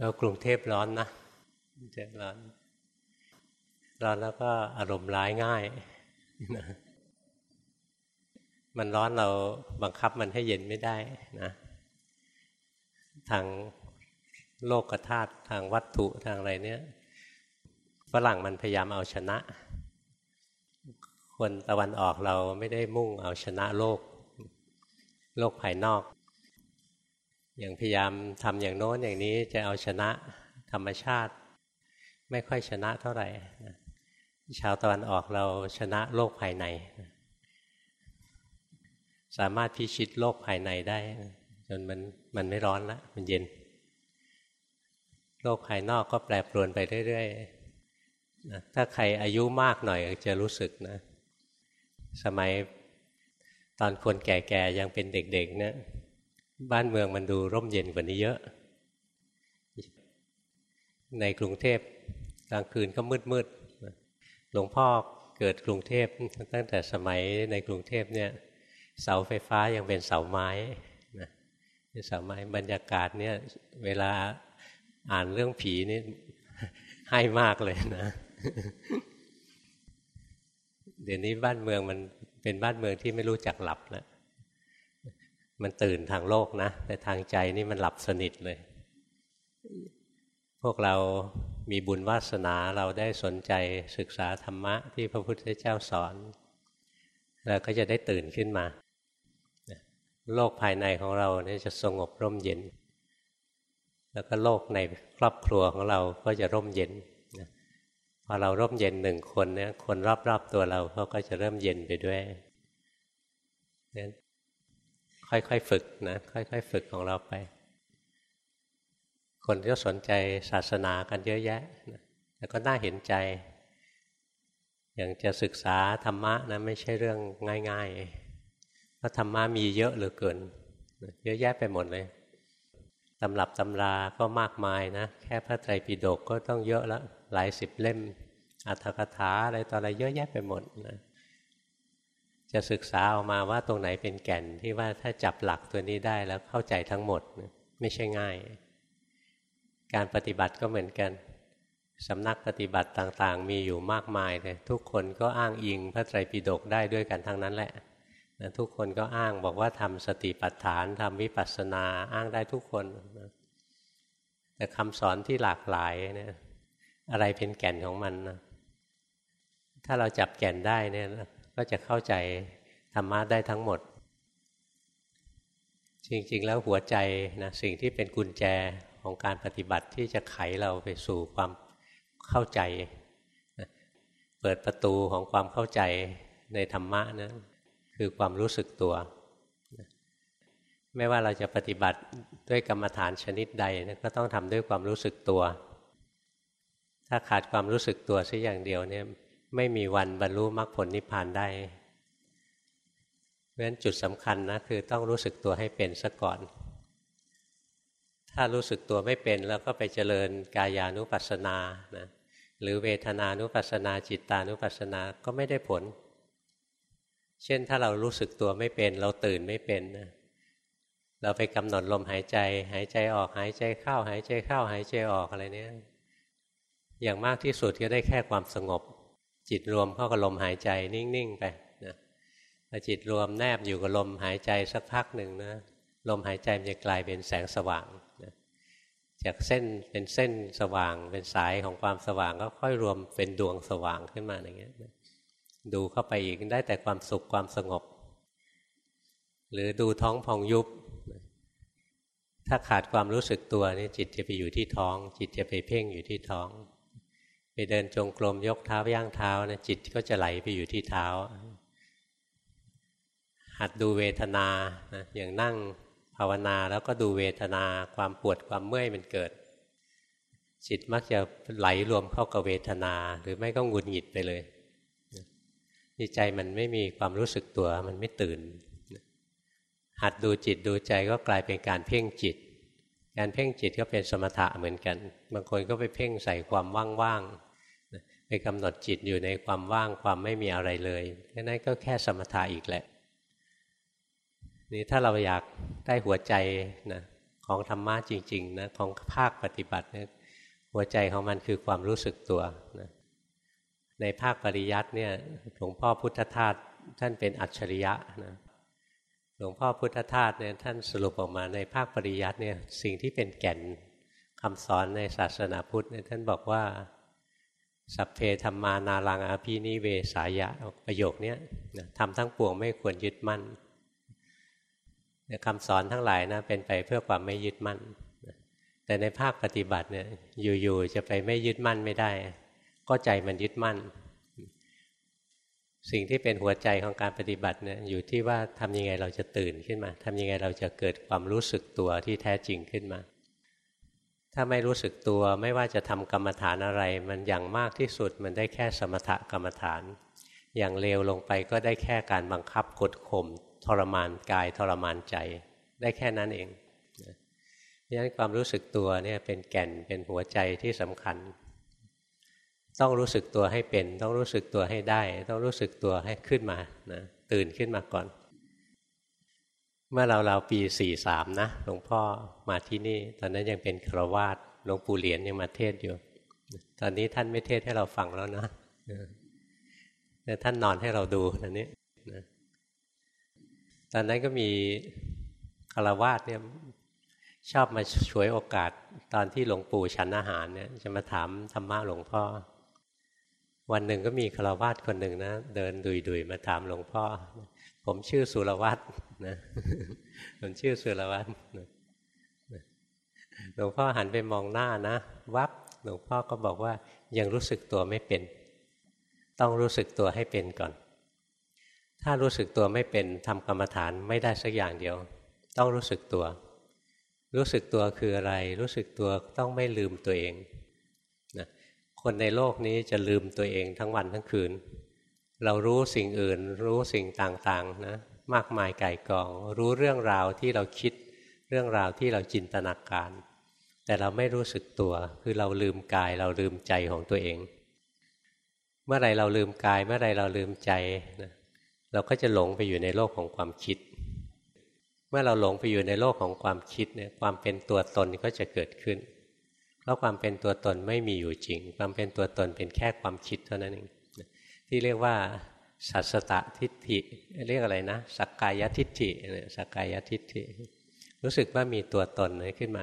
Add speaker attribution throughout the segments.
Speaker 1: แล้วกรุงเทพร้อนนะเจ็ร้อน ร้อนแล้วก็อารมณ์ร้ายง่ายนะมันร้อนเราบังคับมันให้เย็นไม่ได้นะทางโลกธาตุทางวัตถุทางอะไรเนี้ยฝรั่งมันพยายามเอาชนะ คนตะวันออกเราไม่ได้มุ่งเอาชนะโลก โลกภายนอก อย่างพยายามทำอย่างโน้นอย่างนี้จะเอาชนะธรรมชาติ ไม่ค่อยชนะเท่าไหร่ชาวตะวันออกเราชนะโลกภายใน สามารถพิชิตโลกภายในได้ จนมันมันไม่ร้อนละมันเย็น โลกภายนอกก็แปรปรวนไปเรื่อยๆถ้าใครอายุมากหน่อยจะรู้สึกนะ สมัยตอนคนแก่ๆยังเป็นเด็กๆเนะี่ย บ้านเมืองมันดูร่มเย็นกว่านี้เยอะ ในกรุงเทพกลางคืนก็มืดๆหลวงพ่อเกิดกรุงเทพตั้งแต่สมัยในกรุงเทพเนี่ยเสาไฟฟ้ายังเป็นเสาไม้นะเสาไม้บรรยากาศเนี่ยเวลาอ่านเรื่องผีนี่ให้มากเลยนะ เดี๋ยวนี้บ้านเมืองมันเป็นบ้านเมืองที่ไม่รู้จักหลับแล้ว มันตื่นทางโลกนะ แต่ทางใจนี่มันหลับสนิทเลย พวกเรามีบุญวาสนาเราได้สนใจศึกษาธรรมะที่พระพุทธเจ้าสอนเราก็จะได้ตื่นขึ้นมา โลกภายในของเราเนี่ยจะสงบร่มเย็น แล้วก็โลกในครอบครัวของเราก็จะร่มเย็นพอเราร่มเย็นหนึ่งคนเนี่ยคนรอบๆตัวเราเขาก็จะเริ่มเย็นไปด้วยนั้น ค่อยๆฝึกนะค่อยๆฝึกของเราไป คนก็สนใจศาสนากันเยอะแยะแต่ก็น่าเห็นใจ อย่างจะศึกษาธรรมะนะไม่ใช่เรื่องง่ายๆเพราะธรรมะมีเยอะเหลือเกิน เยอะแยะไปหมดเลยตำรับตำราก็มากมายนะ แค่พระไตรปิฎกก็ต้องเยอะแล้วหลายสิบเล่มอัตถกถาอะไรต่ออะไรเยอะแยะไปหมดนะ จะศึกษาออกมาว่าตรงไหนเป็นแก่นที่ว่าถ้าจับหลักตัวนี้ได้แล้วเข้าใจทั้งหมดไม่ใช่ง่าย การปฏิบัติก็เหมือนกันสำนักปฏิบัติต่างๆ มีอยู่มากมายเลยทุกคนก็อ้างอิงพระไตรปิฎกได้ด้วยกันทั้งนั้นแหละนะทุกคนก็อ้างบอกว่าทำสติปัฏฐานทำวิปัสสนาอ้างได้ทุกคนนะแต่คำสอนที่หลากหลายเนี่ยอะไรเป็นแก่นของมันนะถ้าเราจับแก่นได้เนี่ย ก็จะเข้าใจธรรมะได้ทั้งหมด จริง ๆ แล้วหัวใจนะสิ่งที่เป็นกุญแจของการปฏิบัติที่จะไขเราไปสู่ความเข้าใจนะเปิดประตูของความเข้าใจในธรรมะนะคือความรู้สึกตัวไม่ว่าเราจะปฏิบัติด้วยกรรมฐานชนิดใดนะก็ต้องทำด้วยความรู้สึกตัว ถ้าขาดความรู้สึกตัวสักอย่างเดียวเนี่ย ไม่มีวันบรรลุมรรคผลนิพพานได้เพราะฉะนั้นจุดสำคัญนะคือต้องรู้สึกตัวให้เป็นซะก่อน ถ้ารู้สึกตัวไม่เป็นแล้วก็ไปเจริญกายานุปัสสนานะหรือเวทนานุปัสสนาจิตตานุปัสสนาก็ไม่ได้ผล เช่นถ้าเรารู้สึกตัวไม่เป็น เราตื่นไม่เป็นนะเราไปกำหนดลมหายใจ หายใจออกหายใจเข้า หายใจเข้า หายใจออกอะไรเนี้ยอย่างมากที่สุดก็ได้แค่ความสงบ จิตรวมเข้ากับลมหายใจนิ่งๆไปนะพอจิตรวมแนบอยู่กับลมหายใจสักพักหนึ่งนะลมหายใจมันจะกลายเป็นแสงสว่างนะจากเส้นเป็นเส้นสว่าง เป็นสายของความสว่างก็ค่อยรวมเป็นดวงสว่างขึ้นมาอย่างเงี้ยดูเข้าไปอีกได้แต่ความสุขความสงบ หรือดูท้องพองยุบ ถ้าขาดความรู้สึกตัวนี่จิตจะไปอยู่ที่ท้อง จิตจะไปเพ่งอยู่ที่ท้อง ไปเดินจงกรมยกเท้าย่างเท้านะจิตก็จะไหลไปอยู่ที่เท้า หัดดูเวทนานะอย่างนั่งภาวนาแล้วก็ดูเวทนาความปวดความเมื่อยมันเกิด จิตมักจะไหลรวมเข้ากับเวทนา หรือไม่ก็งุนหงิดไปเลยนี่ใจมันไม่มีความรู้สึกตัวมันไม่ตื่น หัดดูจิตดูใจก็กลายเป็นการเพ่งจิต การเพ่งจิตก็เป็นสมถะเหมือนกัน บางคนก็ไปเพ่งใส่ความว่างๆ ไปกำหนดจิตอยู่ในความว่างความไม่มีอะไรเลยแค่นั้นก็แค่สมถะอีกแหละ นี่ถ้าเราอยากได้หัวใจนะของธรรมะจริงๆนะของภาคปฏิบัติเนี่ยหัวใจของมันคือความรู้สึกตัวนะในภาคปริยัติเนี่ยหลวงพ่อพุทธทาสท่านเป็นอัจฉริยะนะหลวงพ่อพุทธทาสเนี่ยท่านสรุปออกมาในภาคปริยัติเนี่ยสิ่งที่เป็นแก่นคำสอนในศาสนาพุทธเนี่ยท่านบอกว่า สัพเพธรรมานารังอภินิเวสายะประโยคนี้ทำทั้งปวงไม่ควรยึดมั่นคำสอนทั้งหลายนะเป็นไปเพื่อความไม่ยึดมั่น แต่ในภาคปฏิบัติเนี่ยอยู่ๆจะไปไม่ยึดมั่นไม่ได้ ก็ใจมันยึดมั่น สิ่งที่เป็นหัวใจของการปฏิบัติเนี่ยอยู่ที่ว่าทำยังไงเราจะตื่นขึ้นมาทำยังไงเราจะเกิดความรู้สึกตัวที่แท้จริงขึ้นมา ถ้าไม่รู้สึกตัวไม่ว่าจะทำกรรมฐานอะไร มันอย่างมากที่สุดมันได้แค่สมถกรรมฐาน อย่างเลวลงไปก็ได้แค่การบังคับกดข่มทรมานกายทรมานใจ ได้แค่นั้นเองดังนั้นความรู้สึกตัวเนี่ยเป็นแก่นเป็นหัวใจที่สำคัญ ต้องรู้สึกตัวให้เป็น ต้องรู้สึกตัวให้ได้ ต้องรู้สึกตัวให้ขึ้นมานะตื่นขึ้นมาก่อน เมื่อเราเราปีสี่สามนะหลวงพ่อมาที่นี่ ตอนนั้นยังเป็นครวาสหลวงปู่เหรียญยังมาเทศอยู่ ตอนนี้ท่านไม่เทศให้เราฟังแล้วนะแต่ท่านนอนให้เราดูตอนนี้ตอนนั้นก็มีคารวาสเนี่ยชอบมาช่วยโอกาสตอนที่หลวงปู่ฉันอาหารเนี่ยจะมาถามธรรมะหลวงพ่อ วันหนึ่งก็มีคารวาสคนหนึ่งนะเดินดุยๆมาถามหลวงพ่อ ผมชื่อสุรวัตร นะผมชื่อสุรวัตรหลวงพ่อหันไปมองหน้านะ วับหลวงพ่อก็บอกว่ายังรู้สึกตัวไม่เป็น ต้องรู้สึกตัวให้เป็นก่อน ถ้ารู้สึกตัวไม่เป็นทำกรรมฐานไม่ได้สักอย่างเดียว ต้องรู้สึกตัว รู้สึกตัวคืออะไร รู้สึกตัวต้องไม่ลืมตัวเองนะคนในโลกนี้จะลืมตัวเองทั้งวันทั้งคืน เรารู้สิ่งอื่น รู้สิ่งต่างๆนะ มากมายไก่กอง รู้เรื่องราวที่เราคิดเรื่องราวที่เราจินตนาการ แต่เราไม่รู้สึกตัว คือเราลืมกายเราลืมใจของตัวเอง เมื่อไรเราลืมกาย เมื่อไรเราลืมใจนะเราก็จะหลงไปอยู่ในโลกของความคิด เมื่อเราหลงไปอยู่ในโลกของความคิดเนี่ยความเป็นตัวตนก็จะเกิดขึ้น เพราะความเป็นตัวตนไม่มีอยู่จริง ความเป็นตัวตนเป็นแค่ความคิดเท่านั้นเองที่เรียกว่า สัสตทิฏฐิเรียกอะไรนะสักกายทิฏฐิสักกายทิฏฐิ รู้สึกว่ามีตัวตนขึ้นมา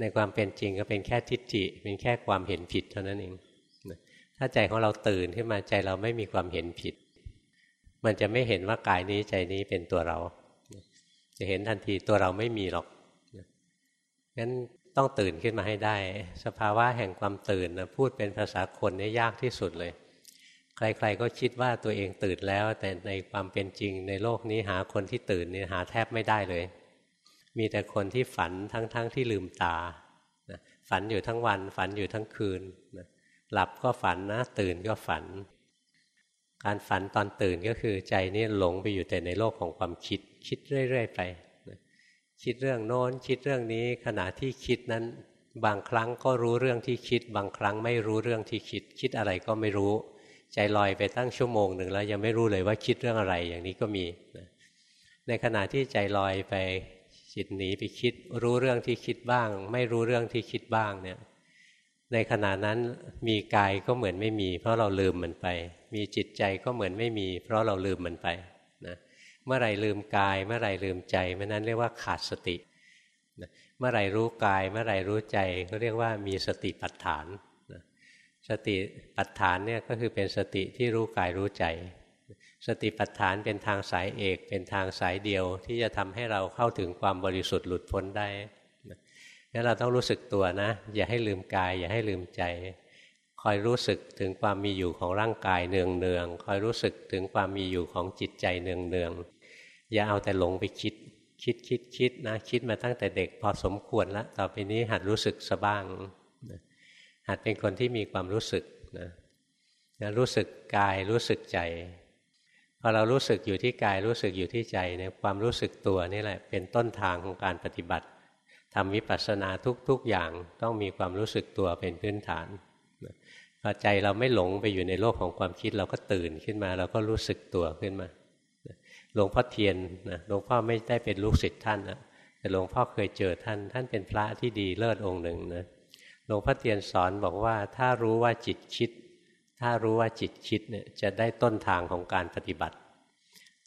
Speaker 1: ในความเป็นจริงก็เป็นแค่ทิฏฐิ เป็นแค่ความเห็นผิดเท่านั้นเองถ้าใจของเราตื่นขึ้นมาใจเราไม่มีความเห็นผิด มันจะไม่เห็นว่ากายนี้ใจนี้เป็นตัวเรา จะเห็นทันทีตัวเราไม่มีหรอกงั้นต้องตื่นขึ้นมาให้ได้ สภาวะแห่งความตื่นนะพูดเป็นภาษาคนนี่ยากที่สุดเลย ใครๆก็คิดว่าตัวเองตื่นแล้ว แต่ในความเป็นจริงในโลกนี้หาคนที่ตื่นเนี่ยหาแทบไม่ได้เลย มีแต่คนที่ฝันทั้งๆทที่ลืมตาฝันอยู่ทั้งวัน ฝันอยู่ทั้งคืนหลับก็ฝันนะ ตื่นก็ฝัน การฝันตอนตื่นก็คือใจนี่หลงไปอยู่แต่ในโลกของความคิด คิดเรื่อย ๆ ไปคิดเรื่องโน้นคิดเรื่องนี้ขณะที่คิดนั้น บางครั้งก็รู้เรื่องที่คิด บางครั้งไม่รู้เรื่องที่คิด คิดอะไรก็ไม่รู้ ใจลอยไปตั้งชั่วโมงหนึ่งแล้วยังไม่รู้เลยว่าคิดเรื่องอะไรอย่างนี้ก็มีในขณะที่ใจลอยไปจิตหนีไปคิด รู้เรื่องที่คิดบ้าง ไม่รู้เรื่องที่คิดบ้างเนี่ยในขณะนั้นมีกายก็เหมือนไม่มี เพราะเราลืมมันไป มีจิตใจก็เหมือนไม่มี เพราะเราลืมมันไปนะเมื่อไรลืมกาย เมื่อไรลืมใจเมื่อนั้นเรียกว่าขาดสติเมื่อไรรู้กาย เมื่อไรรู้ใจก็เรียกว่ามีสติปัฏฐาน สติปัฏฐานเนี่ยก็คือเป็นสติที่รู้กายรู้ใจ สติปัฏฐานเป็นทางสายเอก เป็นทางสายเดียวที่จะทำให้เราเข้าถึงความบริสุทธิ์หลุดพ้นได้งั้นเราต้องรู้สึกตัวนะ อย่าให้ลืมกาย อย่าให้ลืมใจ คอยรู้สึกถึงความมีอยู่ของร่างกายเนืองเนืองคอยรู้สึกถึงความมีอยู่ของจิตใจเนืองเนืองอย่าเอาแต่หลงไปคิด คิดคิดคิดนะ คิดมาตั้งแต่เด็กพอสมควรแล้วต่อไปนี้หัดรู้สึกสบ้าง หัดเป็นคนที่มีความรู้สึกนะนะรู้สึกกายรู้สึกใจพอเรารู้สึกอยู่ที่กายรู้สึกอยู่ที่ใจเนี่ยความรู้สึกตัวนี่แหละ เป็นต้นทางของการปฏิบัติทำวิปัสสนาทุก ๆอย่างต้องมีความรู้สึกตัวเป็นพื้นฐานพอใจเราไม่หลงไปอยู่ในโลกของความคิดเราก็ตื่นขึ้นมา เราก็รู้สึกตัวขึ้นมาหลวงพ่อเทียนนะหลวงพ่อไม่ได้เป็นลูกศิษย์ท่านนะแต่หลวงพ่อเคยเจอท่าน ท่านเป็นพระที่ดีเลิศองค์หนึ่งนะ หลวงพ่อเตียนสอนบอกว่าถ้ารู้ว่าจิตคิด ถ้ารู้ว่าจิตคิดเนี่ยจะได้ต้นทางของการปฏิบัติ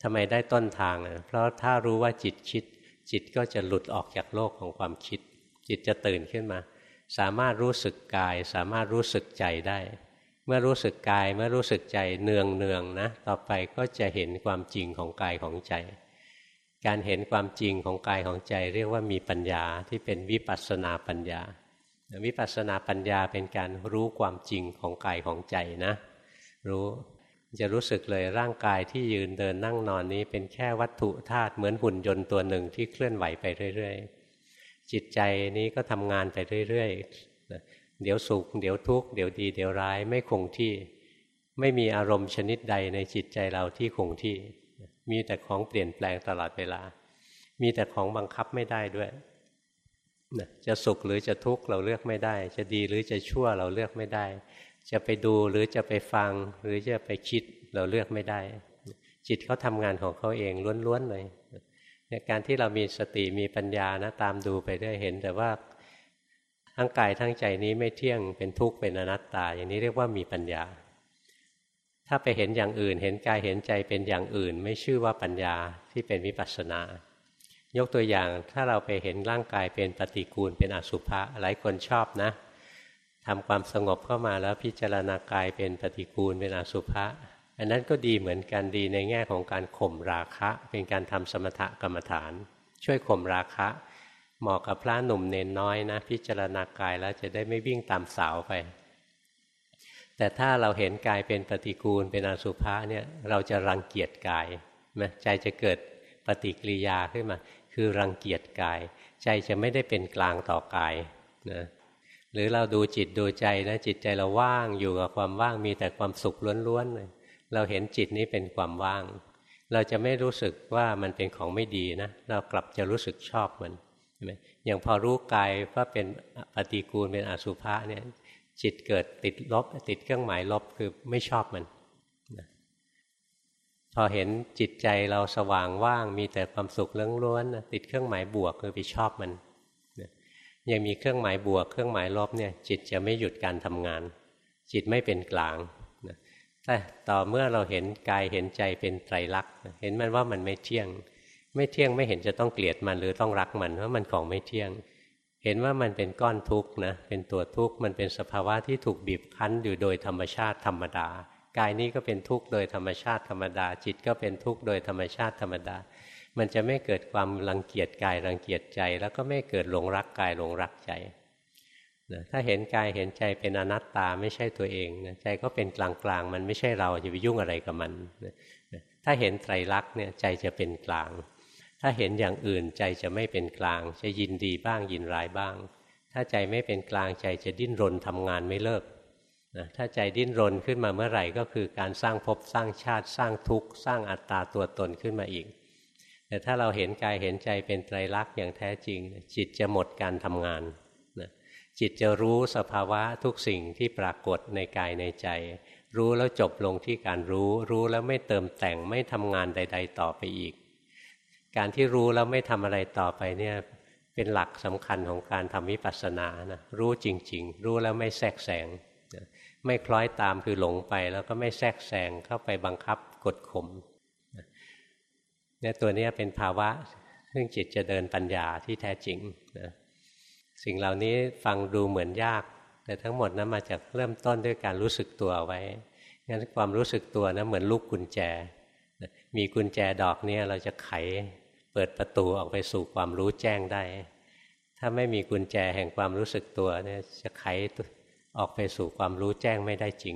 Speaker 1: ทำไมได้ต้นทางอะเพราะถ้ารู้ว่าจิตคิด จิตก็จะหลุดออกจากโลกของความคิด จิตจะตื่นขึ้นมา สามารถรู้สึกกาย สามารถรู้สึกใจได้ เมื่อรู้สึกกายเมื่อรู้สึกใจเนืองเนืองนะต่อไปก็จะเห็นความจริงของกายของใจ การเห็นความจริงของกายของใจ เรียกว่ามีปัญญาที่เป็นวิปัสสนาปัญญา วิปัสสนาปัญญาเป็นการรู้ความจริงของกายของใจนะ รู้จะรู้สึกเลยร่างกายที่ยืนเดินนั่งนอนนี้เป็นแค่วัตถุธาตุเหมือนหุ่นยนต์ตัวหนึ่งที่เคลื่อนไหวไปเรื่อยๆ จิตใจนี้ก็ทำงานไปเรื่อยๆ เดี๋ยวสุข เดี๋ยวทุกข์ เดี๋ยวดี เดี๋ยวร้ายไม่คงที่ ไม่มีอารมณ์ชนิดใดในจิตใจเราที่คงที่ มีแต่ของเปลี่ยนแปลงตลอดเวลา มีแต่ของบังคับไม่ได้ด้วย จะสุขหรือจะทุกข์เราเลือกไม่ได้ จะดีหรือจะชั่วเราเลือกไม่ได้ จะไปดูหรือจะไปฟัง หรือจะไปคิดเราเลือกไม่ได้ จิตเขาทำงานของเขาเองล้วนๆเลยในการที่เรามีสติมีปัญญานะตามดูไปได้เห็น แต่ว่าทั้งกายทั้งใจนี้ไม่เที่ยงเป็นทุกข์เป็นอนัตตา อย่างนี้เรียกว่ามีปัญญา ถ้าไปเห็นอย่างอื่น เห็นกายเห็นใจเป็นอย่างอื่น ไม่ชื่อว่าปัญญาที่เป็นวิปัสสนา ยกตัวอย่างถ้าเราไปเห็นร่างกายเป็นปฏิกูลเป็นอสุภะหลายคนชอบนะทำความสงบเข้ามาแล้วพิจารณากายเป็นปฏิกูลเป็นอสุภะอันนั้นก็ดีเหมือนกันดีในแง่ของการข่มราคะ เป็นการทำสมถกรรมฐาน ช่วยข่มราคะเหมาะกับพระหนุ่มเนนน้อยนะ พิจารณากายแล้วจะได้ไม่วิ่งตามสาวไป แต่ถ้าเราเห็นกายเป็นปฏิกูลเป็นอสุภะเนี่ยเราจะรังเกียจกายใจจะเกิดปฏิกิริยาขึ้นมา คือรังเกียจกาย ใจจะไม่ได้เป็นกลางต่อกายนะหรือเราดูจิตดูใจนะจิตใจเราว่างอยู่กับความว่างมีแต่ความสุขล้วนๆเลยเราเห็นจิตนี้เป็นความว่าง เราจะไม่รู้สึกว่ามันเป็นของไม่ดีนะเรากลับจะรู้สึกชอบมันใช่ไหมอย่างพอรู้กายว่าเป็นปฏิกูลเป็นอสุภะเนี่ยจิตเกิดติดลบ ติดเครื่องหมายลบคือไม่ชอบมัน พอเห็นจิตใจเราสว่างว่างมีแต่ความสุขล้วนๆติดเครื่องหมายบวกคือไปชอบมันยังมีเครื่องหมายบวก เครื่องหมายลบเนี่ย จิตจะไม่หยุดการทำงาน จิตไม่เป็นกลางแต่ต่อเมื่อเราเห็นกายเห็นใจเป็นไตรลักษณ์เห็นมันว่ามันไม่เที่ยง ไม่เที่ยงไม่เห็นจะต้องเกลียดมันหรือต้องรักมันเพราะมันของไม่เที่ยง เห็นว่ามันเป็นก้อนทุกข์นะเป็นตัวทุกข์มันเป็นสภาวะที่ถูกบีบคั้นอยู่โดยธรรมชาติธรรมดา กายนี้ก็เป็นทุกข์โดยธรรมชาติธรรมดา จิตก็เป็นทุกข์โดยธรรมชาติธรรมดา มันจะไม่เกิดความรังเกียจกายรังเกียจใจ แล้วก็ไม่เกิดหลงรักกายหลงรักใจนะถ้าเห็นกายเห็นใจเป็นอนัตตาไม่ใช่ตัวเองนะใจก็เป็นกลางๆมันไม่ใช่เราจะไปยุ่งอะไรกับมันนะถ้าเห็นไตรลักษณ์เนี่ยใจจะเป็นกลาง ถ้าเห็นอย่างอื่นใจจะไม่เป็นกลาง จะยินดีบ้างยินร้ายบ้าง ถ้าใจไม่เป็นกลางใจจะดิ้นรนทำงานไม่เลิก นะถ้าใจดิ้นรนขึ้นมาเมื่อไหร่ก็คือการสร้างภพสร้างชาติสร้างทุกข์ สร้างอัตตาตัวตนขึ้นมาอีก แต่ถ้าเราเห็นกายเห็นใจเป็นไตรลักษณ์อย่างแท้จริง จิตจะหมดการทำงานนะจิตจะรู้สภาวะทุกสิ่งที่ปรากฏในกายในใจ รู้แล้วจบลงที่การรู้ รู้แล้วไม่เติมแต่งไม่ทำงานใด ๆ ต่อไปอีก การที่รู้แล้วไม่ทำอะไรต่อไปเนี่ยเป็นหลักสำคัญของการทำวิปัสสนานะรู้จริง ๆ รู้แล้วไม่แทรกแซง ไม่คล้อยตามคือหลงไป แล้วก็ไม่แทรกแซงเข้าไปบังคับกดข่มเนี่ยตัวนี้เป็นภาวะ ซึ่งจิตจะเดินปัญญาที่แท้จริงนะสิ่งเหล่านี้ฟังดูเหมือนยาก แต่ทั้งหมดนะั้นมาจากเริ่มต้นด้วยการรู้สึกตัวไว้งั้นความรู้สึกตัวนะเหมือนลูกกุญแจ มีกุญแจดอกนี้เราจะไขเปิดประตูออกไปสู่ความรู้แจ้งได้ ถ้าไม่มีกุญแจแห่งความรู้สึกตัวเนี่ยจะไข ออกไปสู่ความรู้แจ้งไม่ได้จริง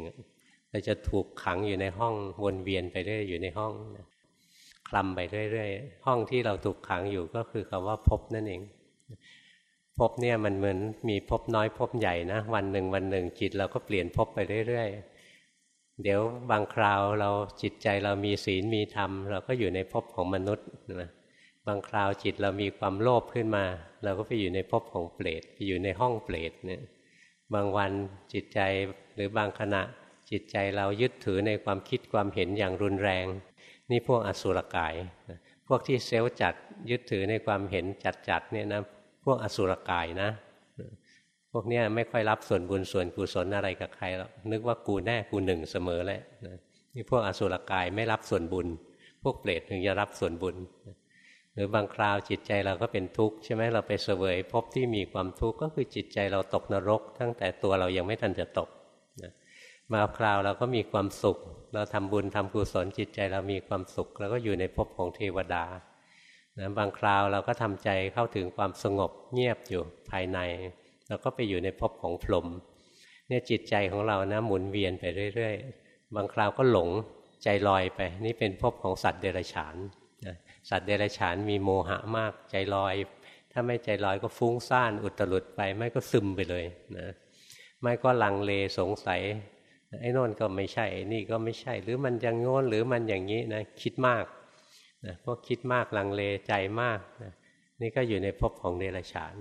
Speaker 1: เราจะถูกขังอยู่ในห้องวนเวียนไปเรื่อยอยู่ในห้องคลำไปเรื่อยๆห้องที่เราถูกขังอยู่ก็คือคำว่าพบนั่นเองพบเนี่ยมันเหมือนมีพบน้อยพบใหญ่นะวันหนึ่งวันหนึ่งจิตเราก็เปลี่ยนพบไปเรื่อยๆเดี๋ยวบางคราวเราจิตใจเรามีศีลมีธรรม เราก็อยู่ในพบของมนุษย์นะบางคราวจิตเรามีความโลภขึ้นมา เราก็ไปอยู่ในภพของเปรตไปอยู่ในห้องเปรตเนี่ย บางวันจิตใจหรือบางขณะจิตใจเรายึดถือในความคิดความเห็นอย่างรุนแรง นี่พวกอสุรกาย พวกที่เซลล์จัดยึดถือในความเห็นจัดๆเนี่ยนะพวกอสุรกายนะ พวกเนี้ยไม่ค่อยรับส่วนบุญส่วนกุศลอะไรกับใครหรอกนึกว่ากูแน่กูหนึ่งเสมอแหละนี่พวกอสุรกายไม่รับส่วนบุญ พวกเปรตถึงจะรับส่วนบุญ หรือบางคราวจิตใจเราก็เป็นทุกข์ใช่ไหมเราไปเสวยพบที่มีความทุกข์ก็คือจิตใจเราตกนรก ตั้งแต่ตัวเรายังไม่ทันจะตกมาคราวเราก็มีความสุข เราทำบุญทำกุศลจิตใจเรามีความสุขเราก็อยู่ในภพของเทวดานะบางคราวเราก็ทำใจเข้าถึงความสงบเงียบอยู่ภายใน เราก็ไปอยู่ในภพของพรหมเนี่ยจิตใจของเรานะหมุนเวียนไปเรื่อย ๆ บางคราวก็หลงใจลอยไป นี่เป็นภพของสัตว์เดรัจฉาน สัตว์เดรัจฉานมีโมหะมากใจลอย ถ้าไม่ใจลอยก็ฟุ้งซ่านอุตรุดไป ไม่ก็ซึมไปเลยนะไม่ก็ลังเลสงสัย ไอ้นนก็ไม่ใช่นี่ก็ไม่ใช่ หรือมันยังโง่นหรือมันอย่างนี้นะคิดมากนะพวกคิดมากลังเลใจมากนะนี่ก็อยู่ในภพของเดรัจฉาน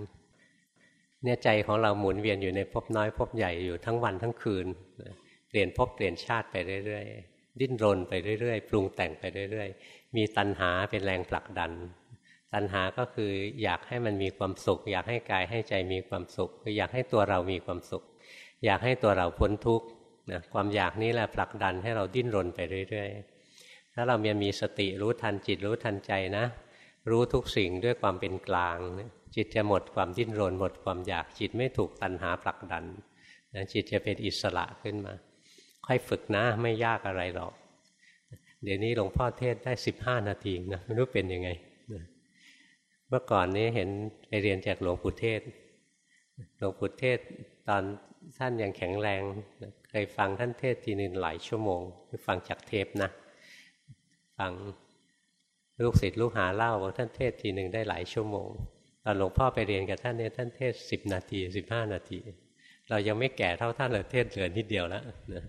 Speaker 1: เนี่ยใจของเราหมุนเวียนอยู่ในภพน้อยภพใหญ่อยู่ทั้งวันทั้งคืนนะเปลี่ยนภพเปลี่ยนชาติไปเรื่อยๆ ดิ้นรนไปเรื่อยๆ ปรุงแต่งไปเรื่อยๆ มีตัณหาเป็นแรงผลักดัน ตัณหาก็คืออยากให้มันมีความสุข อยากให้กายให้ใจมีความสุขคืออยากให้ตัวเรามีความสุข อยากให้ตัวเราพ้นทุกข์นะความอยากนี้แหละผลักดันให้เราดิ้นรนไปเรื่อยๆ ถ้าเรามีมีสติรู้ทันจิตรู้ทันใจนะ รู้ทุกสิ่งด้วยความเป็นกลาง จิตจะหมดความดิ้นรนหมดความอยากจิตไม่ถูกตันหาผลักดันนะจิตจะเป็นอิสระขึ้นมา ค่อยฝึกนะไม่ยากอะไรหรอก เดี๋ยวนี้หลวงพ่อเทศได้สิบห้านาทีนะไม่รู้เป็นยังไงเมื่อก่อนนี้เห็นไปเรียนจากหลวงปู่เทศ หลวงปู่เทศตอนท่านยังแข็งแรงเคยฟังท่านเทศทีนึงหลายชั่วโมงคือฟังจากเทปนะ ฟังลูกศิษย์ลูกหาเล่าว่าท่านเทศทีหนึ่งได้หลายชั่วโมงตอนหลวงพ่อไปเรียนกับท่านเนี่ยท่านเทศสิบนาทีสิบห้านาที เรายังไม่แก่เท่าท่านเลยเทศเหลือนิดเดียวแล้วนะ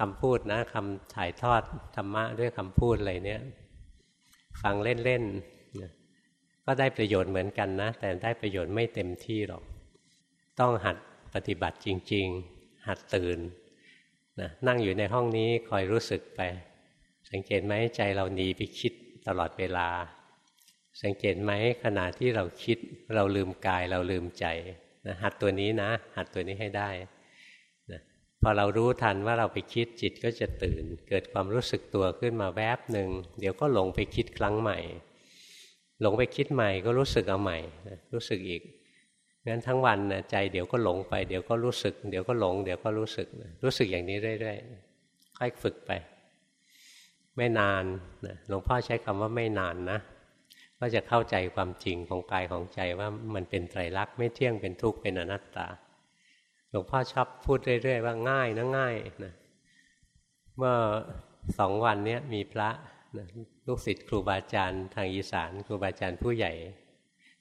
Speaker 1: คำพูดนะคำถ่ายทอดธรรมะด้วยคำพูดอะไรเนี่ยฟังเล่นๆก็ได้ประโยชน์เหมือนกันนะ แต่ได้ประโยชน์ไม่เต็มที่หรอก ต้องหัดปฏิบัติจริง ๆ หัดตื่นนะนั่งอยู่ในห้องนี้คอยรู้สึกไป สังเกตไหมใจเราหนีไปคิดตลอดเวลา สังเกตไหมขณะที่เราคิดเราลืมกายเราลืมใจนะหัดตัวนี้นะ หัดตัวนี้ให้ได้ พอเรารู้ทันว่าเราไปคิดจิตก็จะตื่น เกิดความรู้สึกตัวขึ้นมาแวบหนึ่งเดี๋ยวก็หลงไปคิดครั้งใหม่ หลงไปคิดใหม่ก็รู้สึกเอาใหม่รู้สึกอีกงั้นทั้งวันนะใจเดี๋ยวก็หลงไปเดี๋ยวก็รู้สึก เดี๋ยวก็หลง เดี๋ยวก็รู้สึกรู้สึกอย่างนี้เรื่อยๆค่อยฝึกไป ไม่นานนะหลวงพ่อใช้คำว่าไม่นานนะก็จะเข้าใจความจริงของกายของใจว่ามันเป็นไตรลักษณ์ไม่เที่ยงเป็นทุกข์เป็นอนัตตา หลวงพ่อชอบพูดเรื่อยๆว่าง่ายนะง่ายนะเมื่อสองวันนี้มีพระนะลูกศิษย์ครูบาอาจารย์ทางอีสาน ครูบาอาจารย์ผู้ใหญ่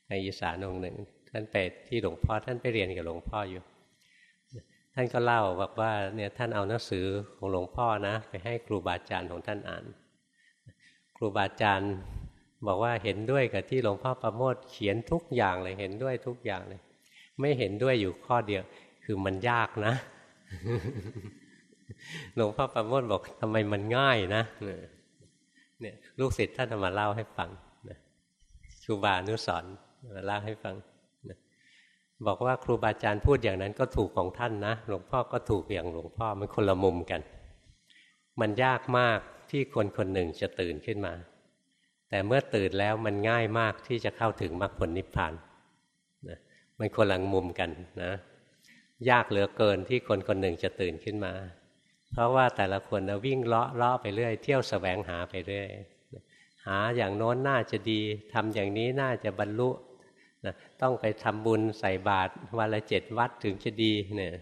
Speaker 1: ทางอีสานองค์หนึ่ง ท่านไปที่หลวงพ่อท่านไปเรียนกับหลวงพ่ออยู่ ท่านก็เล่าบอกว่าเนี่ยท่านเอาหนังสือของหลวงพ่อนะ ไปให้ครูบาอาจารย์ของท่านอ่าน ครูบาอาจารย์บอกว่าเห็นด้วยกับที่หลวงพ่อประโมทเขียนทุกอย่างเลยเห็นด้วยทุกอย่างเลย ไม่เห็นด้วยอยู่ข้อเดียว คือมันยากนะหลวงพ่อประโมทบอกทำไมมันง่ายนะเนี่ย ลูกศิษย์ท่านมาเล่าให้ฟังครูบาอนุสอนมาเล่าให้ฟังบอกว่าครูบาอาจารย์พูดอย่างนั้นก็ถูกของท่านนะหลวงพ่อก็ถูกอย่างหลวงพ่อมันคนละมุมกัน มันยากมากที่คนคนหนึ่งจะตื่นขึ้นมา แต่เมื่อตื่นแล้วมันง่ายมากที่จะเข้าถึงมรรคผลนิพพานนะมันคนละมุมกันนะ ยากเหลือเกินที่คนคนหนึ่งจะตื่นขึ้นมา เพราะว่าแต่ละคนนะวิ่งเลาะเลาะไปเรื่อย เที่ยวสแสวงหาไปเรื่อย หาอย่างโน้นน่าจะดีทำอย่างนี้น่าจะบรรลุนะต้องไปทำบุญใส่บาตรวันละเจ็ดวัดถึงจะดีเนี่ย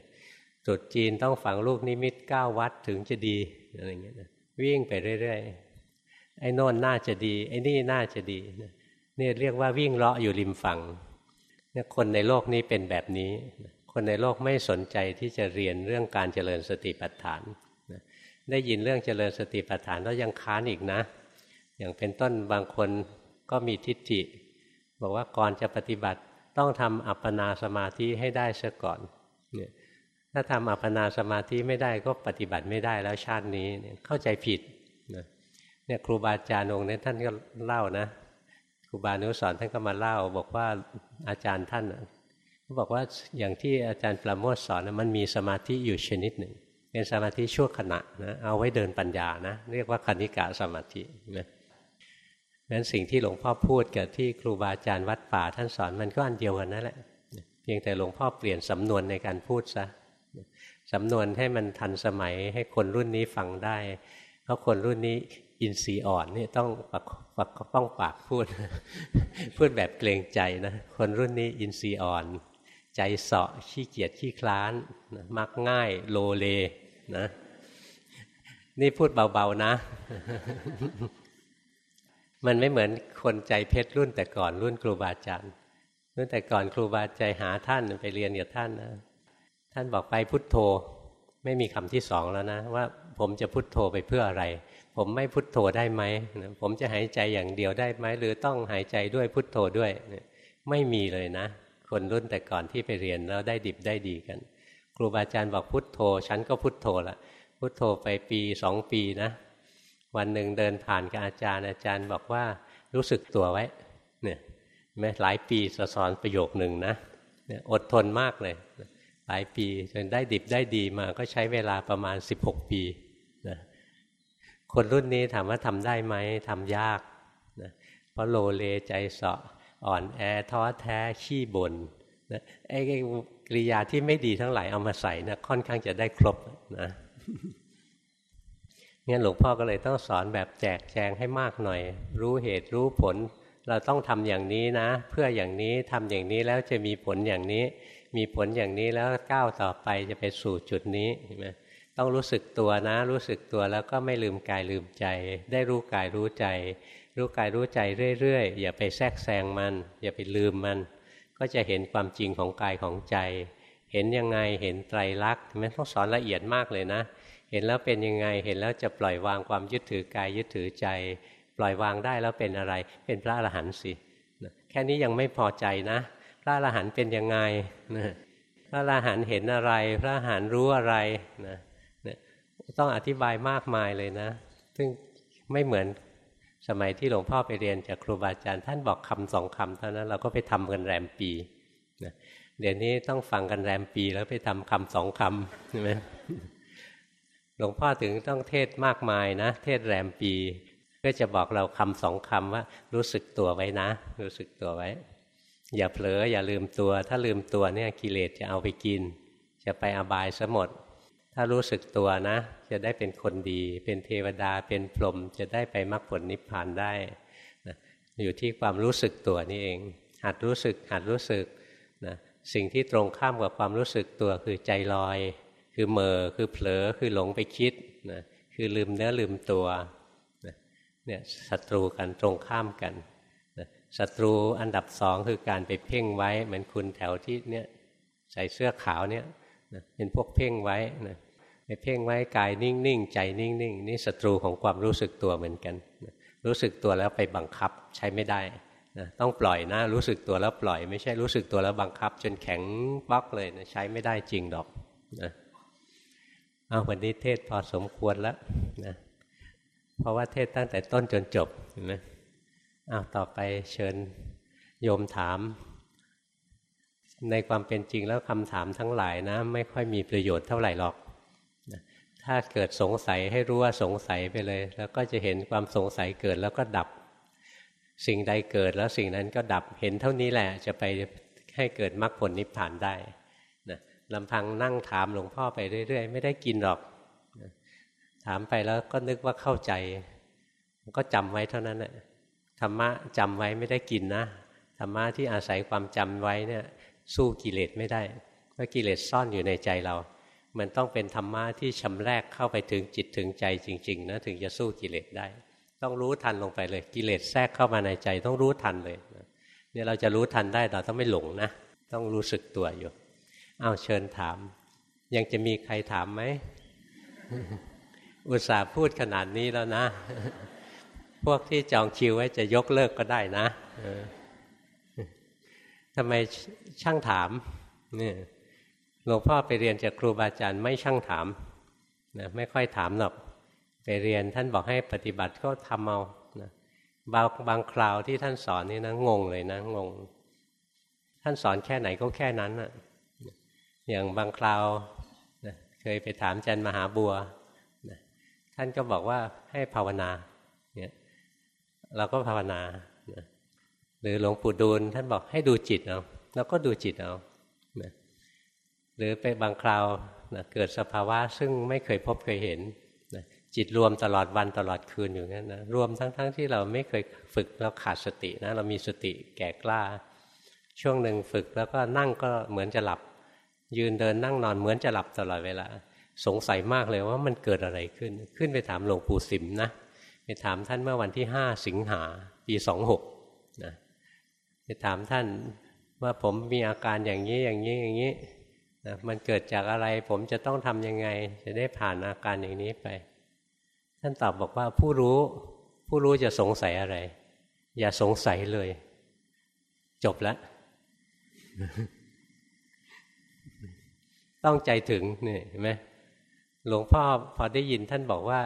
Speaker 1: จุดจีนต้องฝังลูกนิมิตเก้าวัดถึงจะดีอะไรเงี้ยนะวิ่งไปเรื่อยๆไอ้โนอนน่าจะดี ไอ้นี่น่าจะดีเนี่ยเรียกว่าวิ่งเลาะอยู่ริมฝั่งเนี่ยคนในโลกนี้เป็นแบบนี้ คนในโลกไม่สนใจที่จะเรียนเรื่องการเจริญสติปัฏฐานได้ยินเรื่องเจริญสติปัฏฐานแล้วยังค้านอีกนะ อย่างเป็นต้นบางคนก็มีทิฏฐิ บอกว่าก่อนจะปฏิบัติต้องทำอัปปนาสมาธิให้ได้เสียก่อนเนี่ยถ้าทำอัปปนาสมาธิไม่ได้ก็ปฏิบัติไม่ได้แล้วชาตินี้เข้าใจผิดนะเนี่ยครูบาอาจารย์องค์นี้ท่านก็เล่านะครูบานุสอนท่านก็มาเล่า บอกว่าอาจารย์ท่าน บอกว่าอย่างที่อาจารย์ประโมทสอนมันมีสมาธิอยู่ชนิดหนึ่ง เป็นสมาธิชั่วขณะนะเอาไว้เดินปัญญานะ เรียกว่าคณิกะสมาธินะนั้นสิ่งที่หลวงพ่อพูดกับที่ครูบาอาจารย์วัดป่าท่านสอนมันก็อันเดียวกันนั่นแหละเพียงแต่หลวงพ่อเปลี่ยนสำนวนในการพูดซะสำนวนให้มันทันสมัยให้คนรุ่นนี้ฟังได้ เพราะคนรุ่นนี้อินทรีย์อ่อนนี่ต้องปักปักป้องปากพูด พูดแบบเกรงใจนะ คนรุ่นนี้อินทรีย์อ่อน ใจเสาะขี้เกียจขี้คลานมักง่ายโลเลนะ นี่พูดเบาๆนะ มันไม่เหมือนคนใจเพชรรุ่นแต่ก่อนรุ่นครูบาอาจารย์รุ่นแต่ก่อนครูบาใจหาท่านไปเรียนกับท่านนะท่านบอกไปพุทโธ ไม่มีคำที่สองแล้วนะ ว่าผมจะพุทโธไปเพื่ออะไร ผมไม่พุทโธได้ไหมผมจะหายใจอย่างเดียวได้ไหมหรือต้องหายใจด้วยพุทโธด้วย ไม่มีเลยนะ คนรุ่นแต่ก่อนที่ไปเรียนแล้วได้ดิบได้ดีกัน ครูบาอาจารย์บอกพุทโธ ฉันก็พุทโธละพุทโธไปปีสองปีนะ วันหนึ่งเดินผ่านกับอาจารย์ อาจารย์บอกว่ารู้สึกตัวไว้ เนี่ยแม้หลายปีสอนประโยคหนึ่งนะเนี่ยอดทนมากเลย หลายปีจนได้ดิบได้ดีมาก็ใช้เวลาประมาณ 16 ปีนะคนรุ่นนี้ถามว่าทำได้ไหมทำยากนะเพราะโลเลใจเสาะ อ่อนแอท้อแท้ขี้บน่นนะไอ้กริยาที่ไม่ดีทั้งหลายเอามาใส่นะค่อนข้างจะได้ครบนะงั้นหลวงพ่อก็เลยต้องสอนแบบแจกแจงให้มากหน่อย รู้เหตุรู้ผล เราต้องทำอย่างนี้นะ เพื่ออย่างนี้ทำอย่างนี้แล้วจะมีผลอย่างนี้ มีผลอย่างนี้แล้วก้าวต่อไปจะไปสู่จุดนี้เห็นไหมต้องรู้สึกตัวนะ รู้สึกตัวแล้วก็ไม่ลืมกายลืมใจ ได้รู้กายรู้ใจ รู้กายรู้ใจเรื่อยๆ อย่าไปแทรกแซงมัน อย่าไปลืมมัน ก็จะเห็นความจริงของกายของใจ เห็นยังไงเห็นไตรลักษณ์ไม่ต้องสอนละเอียดมากเลยนะ เห็นแล้วเป็นยังไงเห็นแล้วจะปล่อยวางความยึดถือกายยึดถือใจ ปล่อยวางได้แล้วเป็นอะไร เป็นพระอรหันต์สิแค่นี้ยังไม่พอใจนะ พระอรหันต์เป็นยังไงพระอรหันต์เห็นอะไร พระอรหันต์รู้อะไรนะต้องอธิบายมากมายเลยนะ ซึ่งไม่เหมือน สมัยที่หลวงพ่อไปเรียนจากครูบาอาจารย์ท่านบอกคำสองคำเท่านั้นเราก็ไปทำกันแรมปีนะเดี๋ยวนี้ต้องฟังกันแรมปีแล้วไปทำคำสองคำใช่ไหมหลวงพ่อถึงต้องเทศมากมายนะ เทศแรมปี ก็จะบอกเราคำสองคำว่า รู้สึกตัวไว้นะ รู้สึกตัวไว้ อย่าเผลออย่าลืมตัว ถ้าลืมตัวเนี่ยกิเลสจะเอาไปกิน จะไปอบายซะหมด ถ้ารู้สึกตัวนะ จะได้เป็นคนดี เป็นเทวดาเป็นพรหมจะได้ไปมรรคผลนิพพานได้นะอยู่ที่ความรู้สึกตัวนี่เอง หัดรู้สึกหัดรู้สึกนะสิ่งที่ตรงข้ามกับความรู้สึกตัวคือใจลอย คือเมอคือเผลอคือหลงไปคิดนะคือลืมเนื้อลืมตัวนะเนี่ยศัตรูกันตรงข้ามกันศัตรูอันดับสองคือการไปเพ่งไว้ เหมือนคุณแถวที่เนี่ยใส่เสื้อขาวเนี่ยเป็นพวกเพ่งไว้นะ ไปเพ่งไว้กายนิ่งๆใจนิ่งๆนี่ศัตรูของความรู้สึกตัวเหมือนกัน รู้สึกตัวแล้วไปบังคับใช้ไม่ได้นะต้องปล่อยนะรู้สึกตัวแล้วปล่อย ไม่ใช่รู้สึกตัวแล้วบังคับ จนแข็งบล็อกเลยนะใช้ไม่ได้จริงดอกนะเอาวันนี้เทศพอสมควรแล้วนะเพราะว่าเทศตั้งแต่ต้นจนจบเห็นไหมเอาต่อไปเชิญโยมถาม ในความเป็นจริงแล้วคำถามทั้งหลายนะ ไม่ค่อยมีประโยชน์เท่าไหร่หรอก ถ้าเกิดสงสัยให้รู้ว่าสงสัยไปเลย แล้วก็จะเห็นความสงสัยเกิดแล้วก็ดับ สิ่งใดเกิดแล้วสิ่งนั้นก็ดับเห็นเท่านี้แหละจะไปให้เกิดมรรคผลนิพพานได้ลำพังนั่งถามหลวงพ่อไปเรื่อย ๆ ไม่ได้กินหรอกถามไปแล้วก็นึกว่าเข้าใจ ก็จำไว้เท่านั้นแหละธรรมะจำไว้ไม่ได้กินนะธรรมะที่อาศัยความจำไว้เนี่ยสู้กิเลสไม่ได้เพราะกิเลสซ่อนอยู่ในใจเรา มันต้องเป็นธรรมะที่ชำแรกเข้าไปถึงจิตถึงใจจริง ๆ นะถึงจะสู้กิเลสได้ ต้องรู้ทันลงไปเลยกิเลสแทรกเข้ามาในใจ ต้องรู้ทันเลยเนี่ยเราจะรู้ทันได้เราต้องไม่หลงนะต้องรู้สึกตัวอยู่เอาเชิญถาม ยังจะมีใครถามไหมอุตส่าห์พูดขนาดนี้แล้วนะ พวกที่จองคิวไว้จะยกเลิกก็ได้นะทำไมช่างถามเนี่ย หลวงพ่อไปเรียนจากครูบาอาจารย์ไม่ช่างถามนะไม่ค่อยถามหรอกไปเรียนท่านบอกให้ปฏิบัติก็ทำเอานะบางบางคราวที่ท่านสอนนี่นะงงเลยนะงง ท่านสอนแค่ไหนก็แค่นั้นอะอย่างบางคราวนะเคยไปถามจันมหาบัวนะท่านก็บอกว่าให้ภาวนาเนี่ยเราก็ภาวนานะหรือหลวงปู่ดูลท่านบอกให้ดูจิตเอาเราก็ดูจิตเอา หรือไปบางคราวนะเกิดสภาวะซึ่งไม่เคยพบเคยเห็นนะจิตรวมตลอดวันตลอดคืนอยู่งั้นนะรวมทั้งๆทที่เราไม่เคยฝึกเราขาดสตินะเรามีสติแก่กล้า ช่วงหนึ่งฝึกแล้วก็นั่งก็เหมือนจะหลับ ยืนเดินนั่งนอนเหมือนจะหลับตลอดเวลา สงสัยมากเลยว่ามันเกิดอะไรขึ้น ขึ้นไปถามหลวงปู่สิมนะไปถามท่านเมื่อวันที่ห้าสิงหาปีสองหกนะไปถามท่านว่าผมมีอาการอย่างนี้อย่างนี้อย่างนี้ นะมันเกิดจากอะไร ผมจะต้องทำยังไง จะได้ผ่านอาการอย่างนี้ไป ท่านตอบบอกว่าผู้รู้ ผู้รู้จะสงสัยอะไร อย่าสงสัยเลย จบแล้วต้องใจถึงนี่เห็นไหมหลวงพ่อพอได้ยินท่านบอกว่า